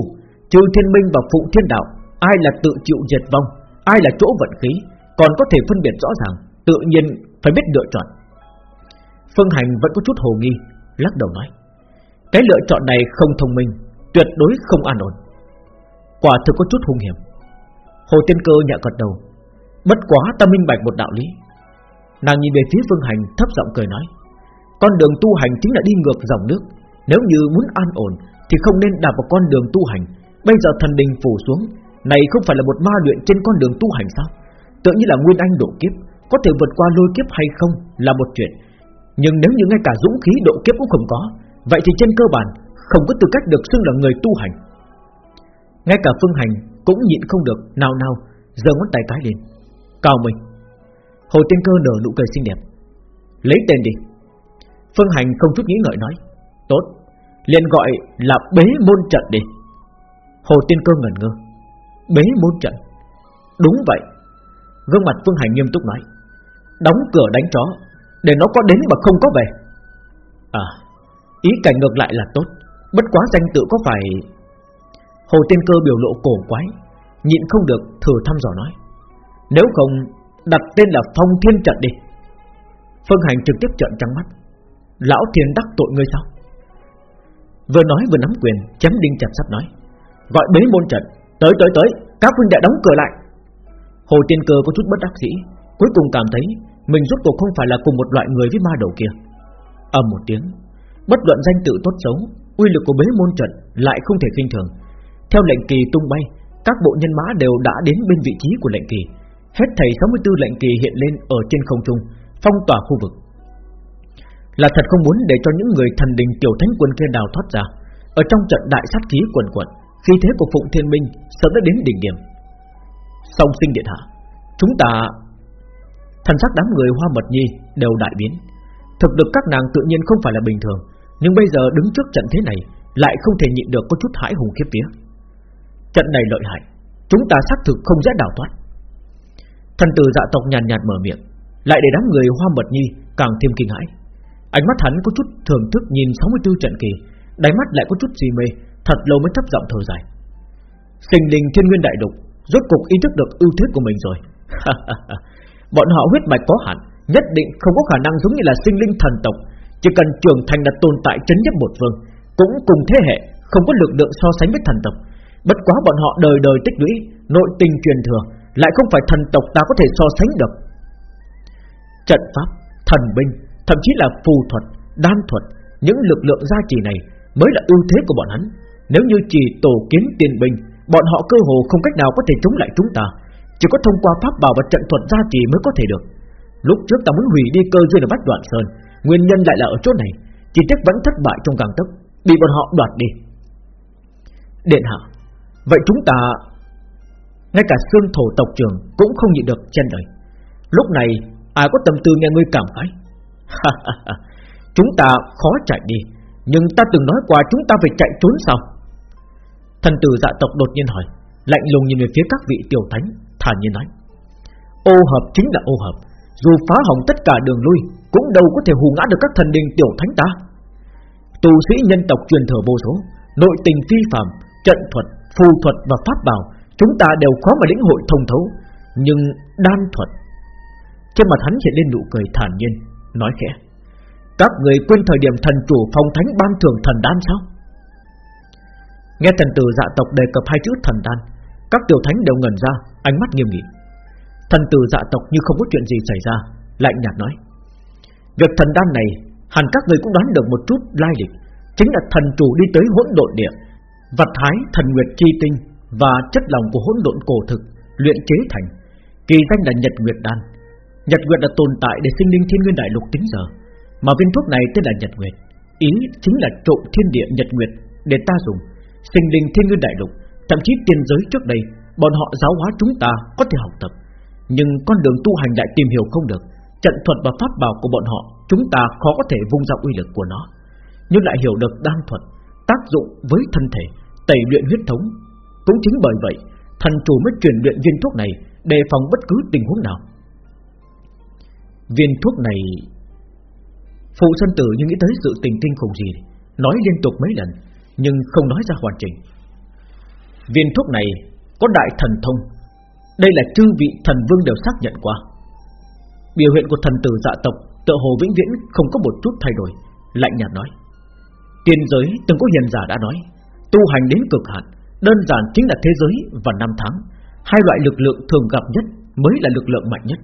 Trừ thiên minh và phụ thiên đạo, Ai là tự chịu diệt vong, Ai là chỗ vận khí, Còn có thể phân biệt rõ ràng, Tự nhiên phải biết lựa chọn. Phương Hành vẫn có chút hồ nghi, Lắc đầu nói, Cái lựa chọn này không thông minh, Tuyệt đối không an ổn. Quả thực có chút hung hiểm. Hồ Tiên Cơ nhẹ gật đầu. Bất quá ta minh bạch một đạo lý. Nàng nhìn về phía Phương Hành, thấp giọng cười nói, Con đường tu hành chính là đi ngược dòng nước. Nếu như muốn an ổn, Thì không nên đạp vào con đường tu hành. Bây giờ thần đình phủ xuống, Này không phải là một ma luyện trên con đường tu hành sao? Tự như là Nguyên Anh độ kiếp, Có thể vượt qua lôi kiếp hay không là một chuyện. Nhưng nếu như ngay cả dũng khí độ kiếp cũng không có, Vậy thì trên cơ bản, Không có tư cách được xưng là người tu hành. Ngay cả Phương Hành cũng nhịn không được Nào nào giờ ngón tay cái lên. Cao mình Hồ Tiên Cơ nở nụ cười xinh đẹp. Lấy tên đi. Phương Hành không chút nghĩ ngợi nói, Tốt, liền gọi là bế môn trận đi. Hồ Tiên Cơ ngẩn ngơ. Bế môn trận? Đúng vậy. Gương mặt Phương Hành nghiêm túc nói, Đóng cửa đánh chó, Để nó có đến mà không có về. À Ý cảnh ngược lại là tốt, Bất quá danh tự có phải Hồ Tiên Cơ biểu lộ cổ quái, Nhịn không được thử thăm dò nói, Nếu không, đặt tên là Phong Thiên Trận đi. Phương Hành trực tiếp trận trắng mắt, Lão Thiên đắc tội ngươi sao? Vừa nói vừa nắm quyền, Chém đinh chặt sắt nói, Gọi bế môn trận, Tới tới tới, Các huynh đệ đóng cửa lại. Hồ Tiên Cơ có chút bất đắc dĩ, Cuối cùng cảm thấy Mình rốt cuộc không phải là cùng một loại người với ma đầu kia. Ầm một tiếng, Bất luận danh tự tốt xấu, Uy lực của bế môn trận lại không thể kinh thường. Theo lệnh kỳ tung bay, Các bộ nhân mã đều đã đến bên vị trí của lệnh kỳ. Hết thầy 64 lệnh kỳ hiện lên Ở trên không trung, Phong tỏa khu vực. Là thật không muốn để cho những người thần đình tiểu thánh quân kia đào thoát ra. Ở trong trận đại sát khí quần quận Khi thế của Phụng Thiên Minh sớm đã đến đỉnh điểm. Song sinh điện hạ, Chúng ta, Thần sắc đám người hoa mật nhi đều đại biến. Thực lực các nàng tự nhiên không phải là bình thường, Nhưng bây giờ đứng trước trận thế này Lại không thể nhịn được có chút hãi hùng khiếp vía. Trận này lợi hại, Chúng ta xác thực không dễ đào thoát. Thần tử dạ tộc nhàn nhạt mở miệng, Lại để đám người hoa mật nhi Càng thêm kinh hãi. Ánh mắt hắn có chút thưởng thức nhìn 64 trận kỳ, Đáy mắt lại có chút gì mê, Thật lâu mới thấp giọng thở dài. Sinh linh thiên nguyên đại đục Rốt cục ý thức được ưu thế của mình rồi. Bọn họ huyết mạch có hạn, Nhất định không có khả năng giống như là sinh linh thần tộc, Chỉ cần trưởng thành là tồn tại chấn nhất một vương Cũng cùng thế hệ Không có lực lượng so sánh với thần tộc. Bất quá bọn họ đời đời tích lũy Nội tình truyền thừa Lại không phải thần tộc ta có thể so sánh được. Trận pháp, thần binh Thậm chí là phù thuật, đan thuật Những lực lượng gia trì này Mới là ưu thế của bọn hắn. Nếu như chỉ tổ kiến tiền binh Bọn họ cơ hồ không cách nào có thể chống lại chúng ta. Chỉ có thông qua pháp bảo và trận thuật gia trì mới có thể được. Lúc trước ta muốn hủy đi cơ duyên ở Bách Đoạn Sơn Nguyên nhân lại là ở chỗ này. Chỉ tiếc vẫn thất bại trong càng tấc Bị bọn họ đoạt đi. Điện hạ Vậy chúng ta Ngay cả xương thổ tộc trưởng Cũng không nhịn được chen lời. Lúc này ai có tâm tư nghe ngươi cảm khái? Chúng ta khó chạy đi Nhưng ta từng nói qua chúng ta phải chạy trốn sao? Thần tử dạ tộc đột nhiên hỏi Lạnh lùng nhìn về phía các vị tiểu thánh Thản nhiên nói. Ô hợp chính là ô hợp Dù phá hỏng tất cả đường lui Cũng đâu có thể hù ngã được các thần đình tiểu thánh ta. Tù sĩ nhân tộc truyền thừa vô số Nội tình phi phạm Trận thuật, phù thuật và pháp bảo, Chúng ta đều khó mà lĩnh hội thông thấu, Nhưng đan thuật. Trên mặt hắn hiện lên nụ cười thản nhiên, Nói khẽ, Các người quên thời điểm thần chủ phong thánh ban thưởng thần đan sao? Nghe thần tử dạ tộc đề cập hai chữ thần đan, Các tiểu thánh đều ngẩn ra, Ánh mắt nghiêm nghị. Thần tử dạ tộc như không có chuyện gì xảy ra, Lạnh nhạt nói, Việc thần đan này, Hẳn các người cũng đoán được một chút lai lịch, Chính là thần chủ đi tới hỗn độn địa Vật thái thần nguyệt chi tinh Và chất lòng của hỗn độn cổ thực Luyện chế thành Kỳ danh là Nhật Nguyệt Đan. Nhật Nguyệt đã tồn tại để sinh linh thiên nguyên đại lục tính giờ Mà viên thuốc này tên là Nhật Nguyệt Ý chính là trộn thiên địa Nhật Nguyệt Để ta dùng sinh linh thiên nguyên đại lục, thậm chí tiên giới trước đây, bọn họ giáo hóa chúng ta có thể học tập, nhưng con đường tu hành lại tìm hiểu không được, trận thuật và pháp bảo của bọn họ, chúng ta khó có thể vung ra uy lực của nó, nhưng lại hiểu được đan thuật, tác dụng với thân thể, tẩy luyện huyết thống. Cũng chính bởi vậy, thần chủ mới truyền luyện viên thuốc này đề phòng bất cứ tình huống nào. Viên thuốc này Phụ sân Tử như nghĩ tới sự tình kinh khủng gì Nói liên tục mấy lần nhưng không nói ra hoàn chỉnh. Viên thuốc này có đại thần thông, đây là chư vị thần vương đều xác nhận qua. Biểu hiện của thần tử dạ tộc tự hồ vĩnh viễn không có một chút thay đổi, lạnh nhạt nói. Tiên giới từng có hiền giả đã nói, tu hành đến cực hạn, đơn giản chính là thế giới và năm tháng, hai loại lực lượng thường gặp nhất mới là lực lượng mạnh nhất.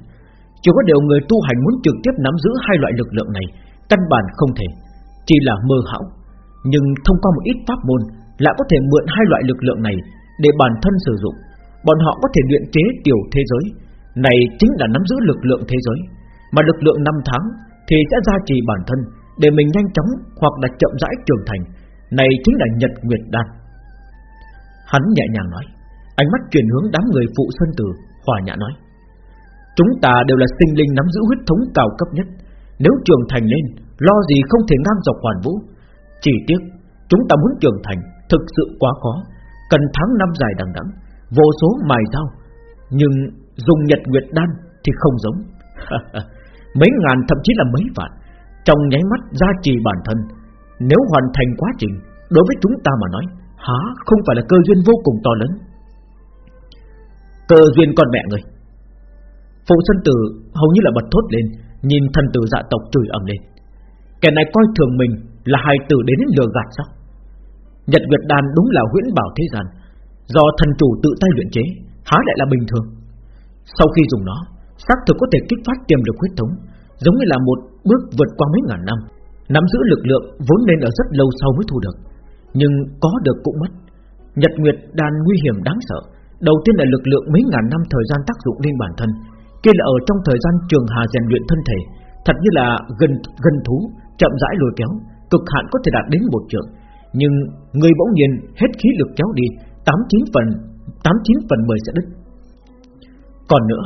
Chỉ có điều người tu hành muốn trực tiếp nắm giữ hai loại lực lượng này, căn bản không thể, chỉ là mơ hão, nhưng thông qua một ít pháp môn lại có thể mượn hai loại lực lượng này để bản thân sử dụng. Bọn họ có thể luyện chế tiểu thế giới, này chính là nắm giữ lực lượng thế giới, mà lực lượng năm tháng thì sẽ gia trì bản thân để mình nhanh chóng hoặc là chậm rãi trưởng thành. Này chính là Nhật Nguyệt Đan. Hắn nhẹ nhàng nói, ánh mắt chuyển hướng đám người phụ sơn tử, hòa nhã nói: Chúng ta đều là sinh linh nắm giữ huyết thống cao cấp nhất, nếu trưởng thành lên, lo gì không thể ngang dọc hoàn vũ, chỉ tiếc Chúng ta muốn trưởng thành Thực sự quá khó Cần tháng năm dài đằng đẵng Vô số mài dao Nhưng Dùng nhật nguyệt đan thì không giống Mấy ngàn thậm chí là mấy vạn trong nháy mắt gia trì bản thân. Nếu hoàn thành quá trình, Đối với chúng ta mà nói, Há không phải là cơ duyên vô cùng to lớn. Cơ duyên con mẹ người Phụ sân tử hầu như là bật thốt lên, Nhìn thần tử dạ tộc chửi ầm lên. Kẻ này coi thường mình Là hài tử đến lừa gạt sao? Nhật Nguyệt Đan đúng là huyễn bảo thế gian. Do thần chủ tự tay luyện chế, Há lại là bình thường. Sau khi dùng nó, xác thực có thể kích phát tiềm lực huyết thống, Giống như là một bước vượt qua mấy ngàn năm, Nắm giữ lực lượng vốn nên ở rất lâu sau mới thu được, Nhưng có được cũng mất. Nhật Nguyệt Đan nguy hiểm đáng sợ, Đầu tiên là lực lượng mấy ngàn năm thời gian tác dụng lên bản thân, Kia là ở trong thời gian trường hà rèn luyện thân thể, Thật như là gần gần thú, Chậm rãi lôi kéo, Cực hạn có thể đạt đến một trường Nhưng người bỗng nhiên hết khí lực kéo đi 89 phần 89 phần 10 sẽ đứt. Còn nữa,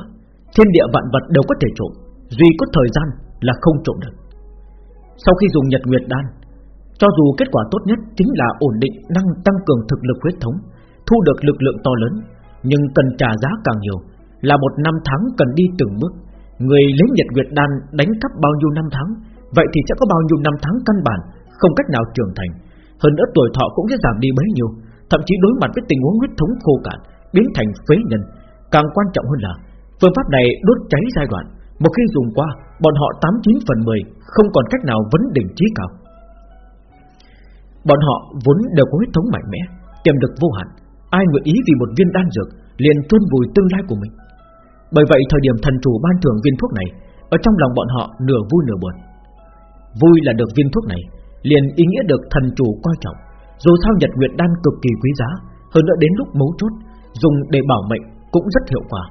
Thiên địa vạn vật đều có thể trộm, Duy có thời gian là không trộm được. Sau khi dùng nhật nguyệt đan, Cho dù kết quả tốt nhất Chính là ổn định năng tăng cường thực lực huyết thống, Thu được lực lượng to lớn, Nhưng cần trả giá càng nhiều, Là một năm tháng cần đi từng bước. Người lấy nhật nguyệt đan đánh cắp bao nhiêu năm tháng, Vậy thì sẽ có bao nhiêu năm tháng căn bản, Không cách nào trưởng thành. Hơn nữa tuổi thọ cũng sẽ giảm đi bấy nhiêu, Thậm chí đối mặt với tình huống huyết thống khô cạn, Biến thành phế nhân. Càng quan trọng hơn là, Phương pháp này đốt cháy giai đoạn một khi dùng qua, Bọn họ 89 phần 10 Không còn cách nào vấn đỉnh trí cao. Bọn họ vốn đều có huyết thống mạnh mẽ Tiềm lực vô hạn. Ai nguyện ý vì một viên đan dược Liền tuôn vùi tương lai của mình? Bởi vậy, thời điểm thần chủ ban thưởng viên thuốc này, Ở trong lòng bọn họ nửa vui nửa buồn. Vui là được viên thuốc này, Liền ý nghĩa được thần chủ coi trọng. Dù sao nhật nguyện đan cực kỳ quý giá, Hơn nữa đến lúc mấu chốt, Dùng để bảo mệnh cũng rất hiệu quả.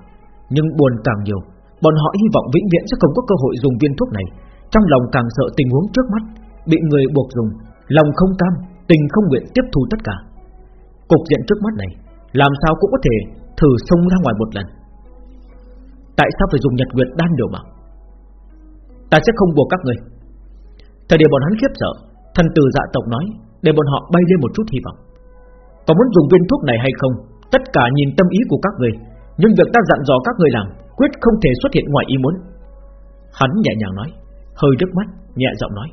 Nhưng buồn càng nhiều Bọn họ hy vọng vĩnh viễn sẽ không có cơ hội dùng viên thuốc này. Trong lòng càng sợ tình huống trước mắt Bị người buộc dùng Lòng không cam, tình không nguyện tiếp thu tất cả. Cục diện trước mắt này Làm sao cũng có thể thử xông ra ngoài một lần. Tại sao phải dùng nhật nguyệt đan điều mà Ta sẽ không buộc các người. Thời điểm bọn hắn khiếp sợ Thần tử dạ tộc nói Để bọn họ bay lên một chút hy vọng. Có muốn dùng viên thuốc này hay không? Tất cả nhìn tâm ý của các người Nhưng việc ta dặn dò các người làm Quyết không thể xuất hiện ngoài ý muốn. Hắn nhẹ nhàng nói Hơi nước mắt, nhẹ giọng nói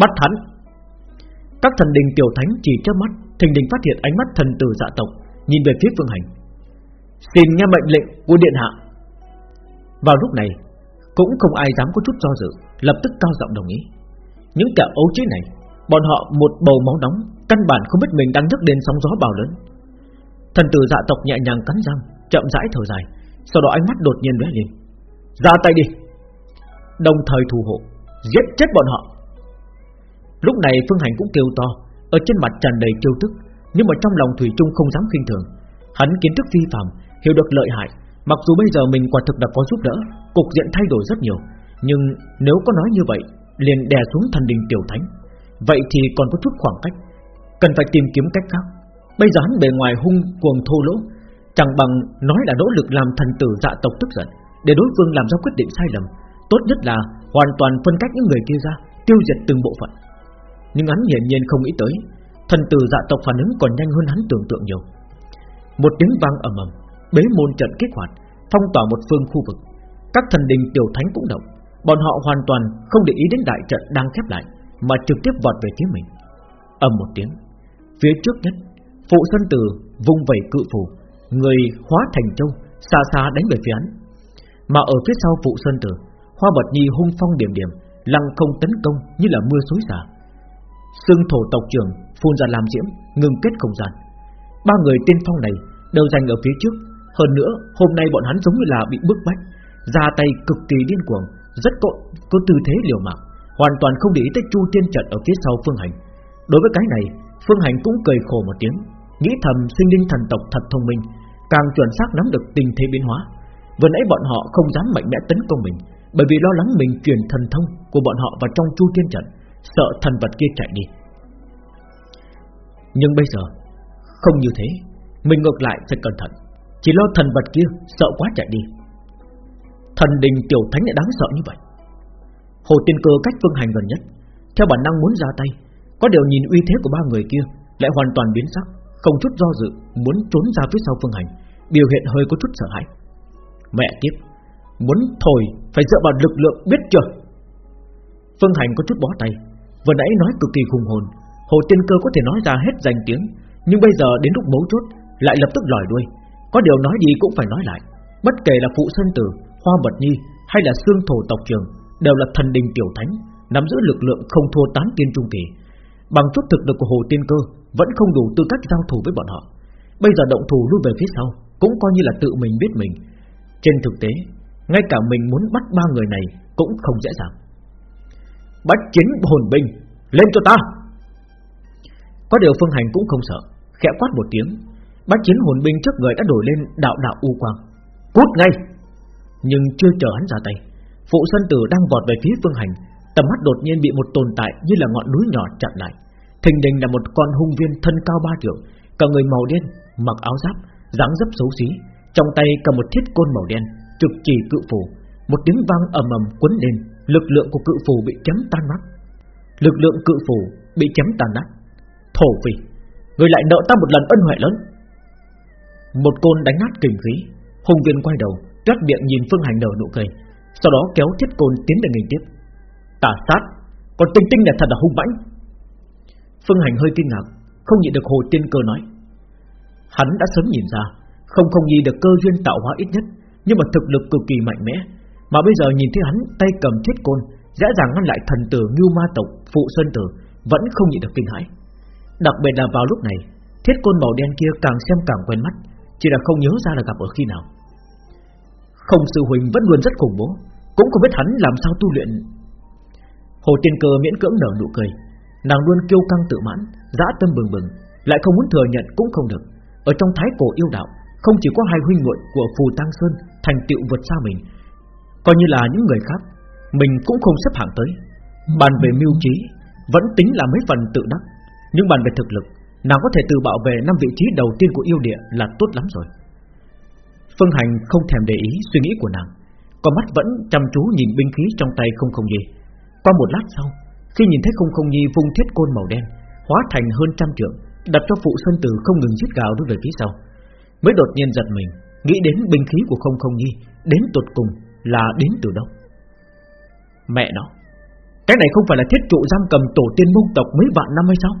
Bắt hắn. Các thần đình tiểu thánh chỉ chớp mắt Thình đình phát hiện ánh mắt thần tử dạ tộc Nhìn về phía phương hành. Xin nghe mệnh lệnh của điện hạ. Vào lúc này Cũng không ai dám có chút do dự Lập tức cao giọng đồng ý. Những kẻ ấu trí này Bọn họ một bầu máu nóng Căn bản không biết mình đang nhấc đến sóng gió bao lớn. Thần tử dạ tộc nhẹ nhàng cắn răng Chậm rãi thở dài sau đó ánh mắt đột nhiên lóe lên. Ra tay đi. Đồng thời thù hộ, Giết chết bọn họ. Lúc này Phương Hành cũng kêu to, Ở trên mặt tràn đầy trêu tức Nhưng mà trong lòng Thủy Trung không dám khinh thường. Hắn kiến thức phi phạm Hiểu được lợi hại. Mặc dù bây giờ mình quả thực đã có giúp đỡ, Cục diện thay đổi rất nhiều, Nhưng nếu có nói như vậy, Liền đè xuống thần đình tiểu thánh. Vậy thì còn có chút khoảng cách, Cần phải tìm kiếm cách khác. Bây giờ hắn bề ngoài hung cuồng thô lỗ Chẳng bằng nói là nỗ lực làm thần tử dạ tộc tức giận, Để đối phương làm ra quyết định sai lầm. Tốt nhất là hoàn toàn phân cách những người kia ra, Tiêu diệt từng bộ phận. Nhưng hắn hiển nhiên không nghĩ tới, Thần tử dạ tộc phản ứng còn nhanh hơn hắn tưởng tượng nhiều. Một tiếng vang ầm ầm, Bế môn trận kích hoạt, Phong tỏa một phương khu vực. Các thần đình tiểu thánh cũng động, Bọn họ hoàn toàn không để ý đến đại trận đang khép lại, Mà trực tiếp vọt về phía mình. Ầm một tiếng, Phía trước nhất, Phụ Sơn Tử vung vẩy cự phù Người hóa thành châu Xa xa đánh về phía hắn. Mà ở phía sau Phụ Sơn Tử Hoa Bật Nhi hung phong điểm điểm Lăng không tấn công như là mưa xối xả. Sương thổ tộc trưởng Phun ra làm diễm Ngừng kết không gian. Ba người tiên phong này đều giành ở phía trước. Hơn nữa hôm nay bọn hắn giống như là bị bức bách ra tay cực kỳ điên cuồng Rất có, có tư thế liều mạng Hoàn toàn không để ý tới Chu Tiên Trận ở phía sau Phương Hành. Đối với cái này Phương Hành cũng cười khổ một tiếng. Nghĩ thầm sinh linh thần tộc thật thông minh, Càng chuẩn xác nắm được tình thế biến hóa. Vừa nãy bọn họ không dám mạnh mẽ tấn công mình, Bởi vì lo lắng mình truyền thần thông Của bọn họ vào trong chu tiên trận, Sợ thần vật kia chạy đi. Nhưng bây giờ, Không như thế. Mình ngược lại sẽ cẩn thận, Chỉ lo thần vật kia sợ quá chạy đi. Thần đình tiểu thánh lại đáng sợ như vậy. Hồ tiên cơ cách phương hành gần nhất, Theo bản năng muốn ra tay, Có điều nhìn uy thế của ba người kia Lại hoàn toàn biến sắc. Không chút do dự Muốn trốn ra phía sau phương hành Biểu hiện hơi có chút sợ hãi. Mẹ tiếp Muốn thổi phải dựa vào lực lượng biết chưa? Phương Hành có chút bó tay Vừa nãy nói cực kỳ hùng hồn Hồ Tiên Cơ có thể nói ra hết danh tiếng Nhưng bây giờ đến lúc mấu chốt Lại lập tức lòi đuôi. Có điều nói gì cũng phải nói lại Bất kể là Phụ Sơn Tử, Hoa Bật Nhi Hay là xương Thổ Tộc Trường Đều là thần đình tiểu thánh Nắm giữ lực lượng không thua tán tiên trung kỳ. Bằng chút thực lực của Hồ Tiên Cơ vẫn không đủ tư cách giao thủ với bọn họ. Bây giờ động thủ lui về phía sau Cũng coi như là tự mình biết mình. Trên thực tế, Ngay cả mình muốn bắt ba người này Cũng không dễ dàng. Bắt chiến hồn binh, Lên cho ta! Có điều Phương Hành cũng không sợ, Khẽ quát một tiếng. Bắt chiến hồn binh trước người đã đổi lên đạo đạo u quang. Cút ngay! Nhưng chưa chờ hắn ra tay, Phụ Sân Tử đang vọt về phía Phương Hành, Tầm mắt đột nhiên bị một tồn tại như là ngọn núi nhỏ chặn lại. Thình đình là một con hung viên thân cao ba trượng, Cả người màu đen, Mặc áo giáp, dáng dấp xấu xí, Trong tay cầm một thiết côn màu đen, Trực chỉ cự phù Một tiếng vang ầm ầm quấn lên, Lực lượng của cự phù bị chém tan nát. Lực lượng cự phù bị chém tan nát. Thổ phỉ, Người lại nợ ta một lần ân huệ lớn. Một côn đánh nát kình khí, hung viên quay đầu Trát miệng nhìn Phương Hành nở nụ cười, Sau đó kéo thiết côn tiến về nghênh tiếp. Tà sát Còn tinh tinh này thật là hung mãnh Phương Hành hơi kinh ngạc, Không nhịn được hồ tiên cơ nói. Hắn đã sớm nhìn ra, Không không nhi được cơ duyên tạo hóa ít nhất, Nhưng mà thực lực cực kỳ mạnh mẽ. Mà bây giờ nhìn thấy hắn tay cầm thiết côn, Dễ dàng ngăn lại thần tử Ngưu Ma Tộc, Phụ Sơn Tử, Vẫn không nhịn được kinh hãi. Đặc biệt là vào lúc này, Thiết côn màu đen kia càng xem càng quen mắt, Chỉ là không nhớ ra là gặp ở khi nào. Không sư huynh vẫn luôn rất khủng bố, Cũng không biết hắn làm sao tu luyện. Hồ Tiên Cơ miễn cưỡng nở nụ cười Nàng luôn kiêu căng tự mãn, Dã tâm bừng bừng, Lại không muốn thừa nhận cũng không được. Ở trong thái cổ yêu đạo, Không chỉ có hai huynh muội của Phù Tăng Sơn Thành tựu vượt xa mình, Coi như là những người khác, Mình cũng không xếp hạng tới. Bàn về mưu trí, Vẫn tính là mấy phần tự đắc, Nhưng bàn về thực lực, Nàng có thể tự bảo vệ năm vị trí đầu tiên của yêu địa là tốt lắm rồi. Phương Hành không thèm để ý suy nghĩ của nàng, Con mắt vẫn chăm chú nhìn binh khí trong tay không không gì Qua một lát sau khi nhìn thấy không không nhi vung thiết côn màu đen, Hóa thành hơn trăm trượng Đặt cho phụ sơn tử không ngừng giết gào đối về phía sau. Mới đột nhiên giật mình, Nghĩ đến binh khí của không không nhi, Đến tột cùng là đến từ đâu? Mẹ nó, Cái này không phải là thiết trụ giam cầm tổ tiên mông tộc mấy vạn năm hay sao?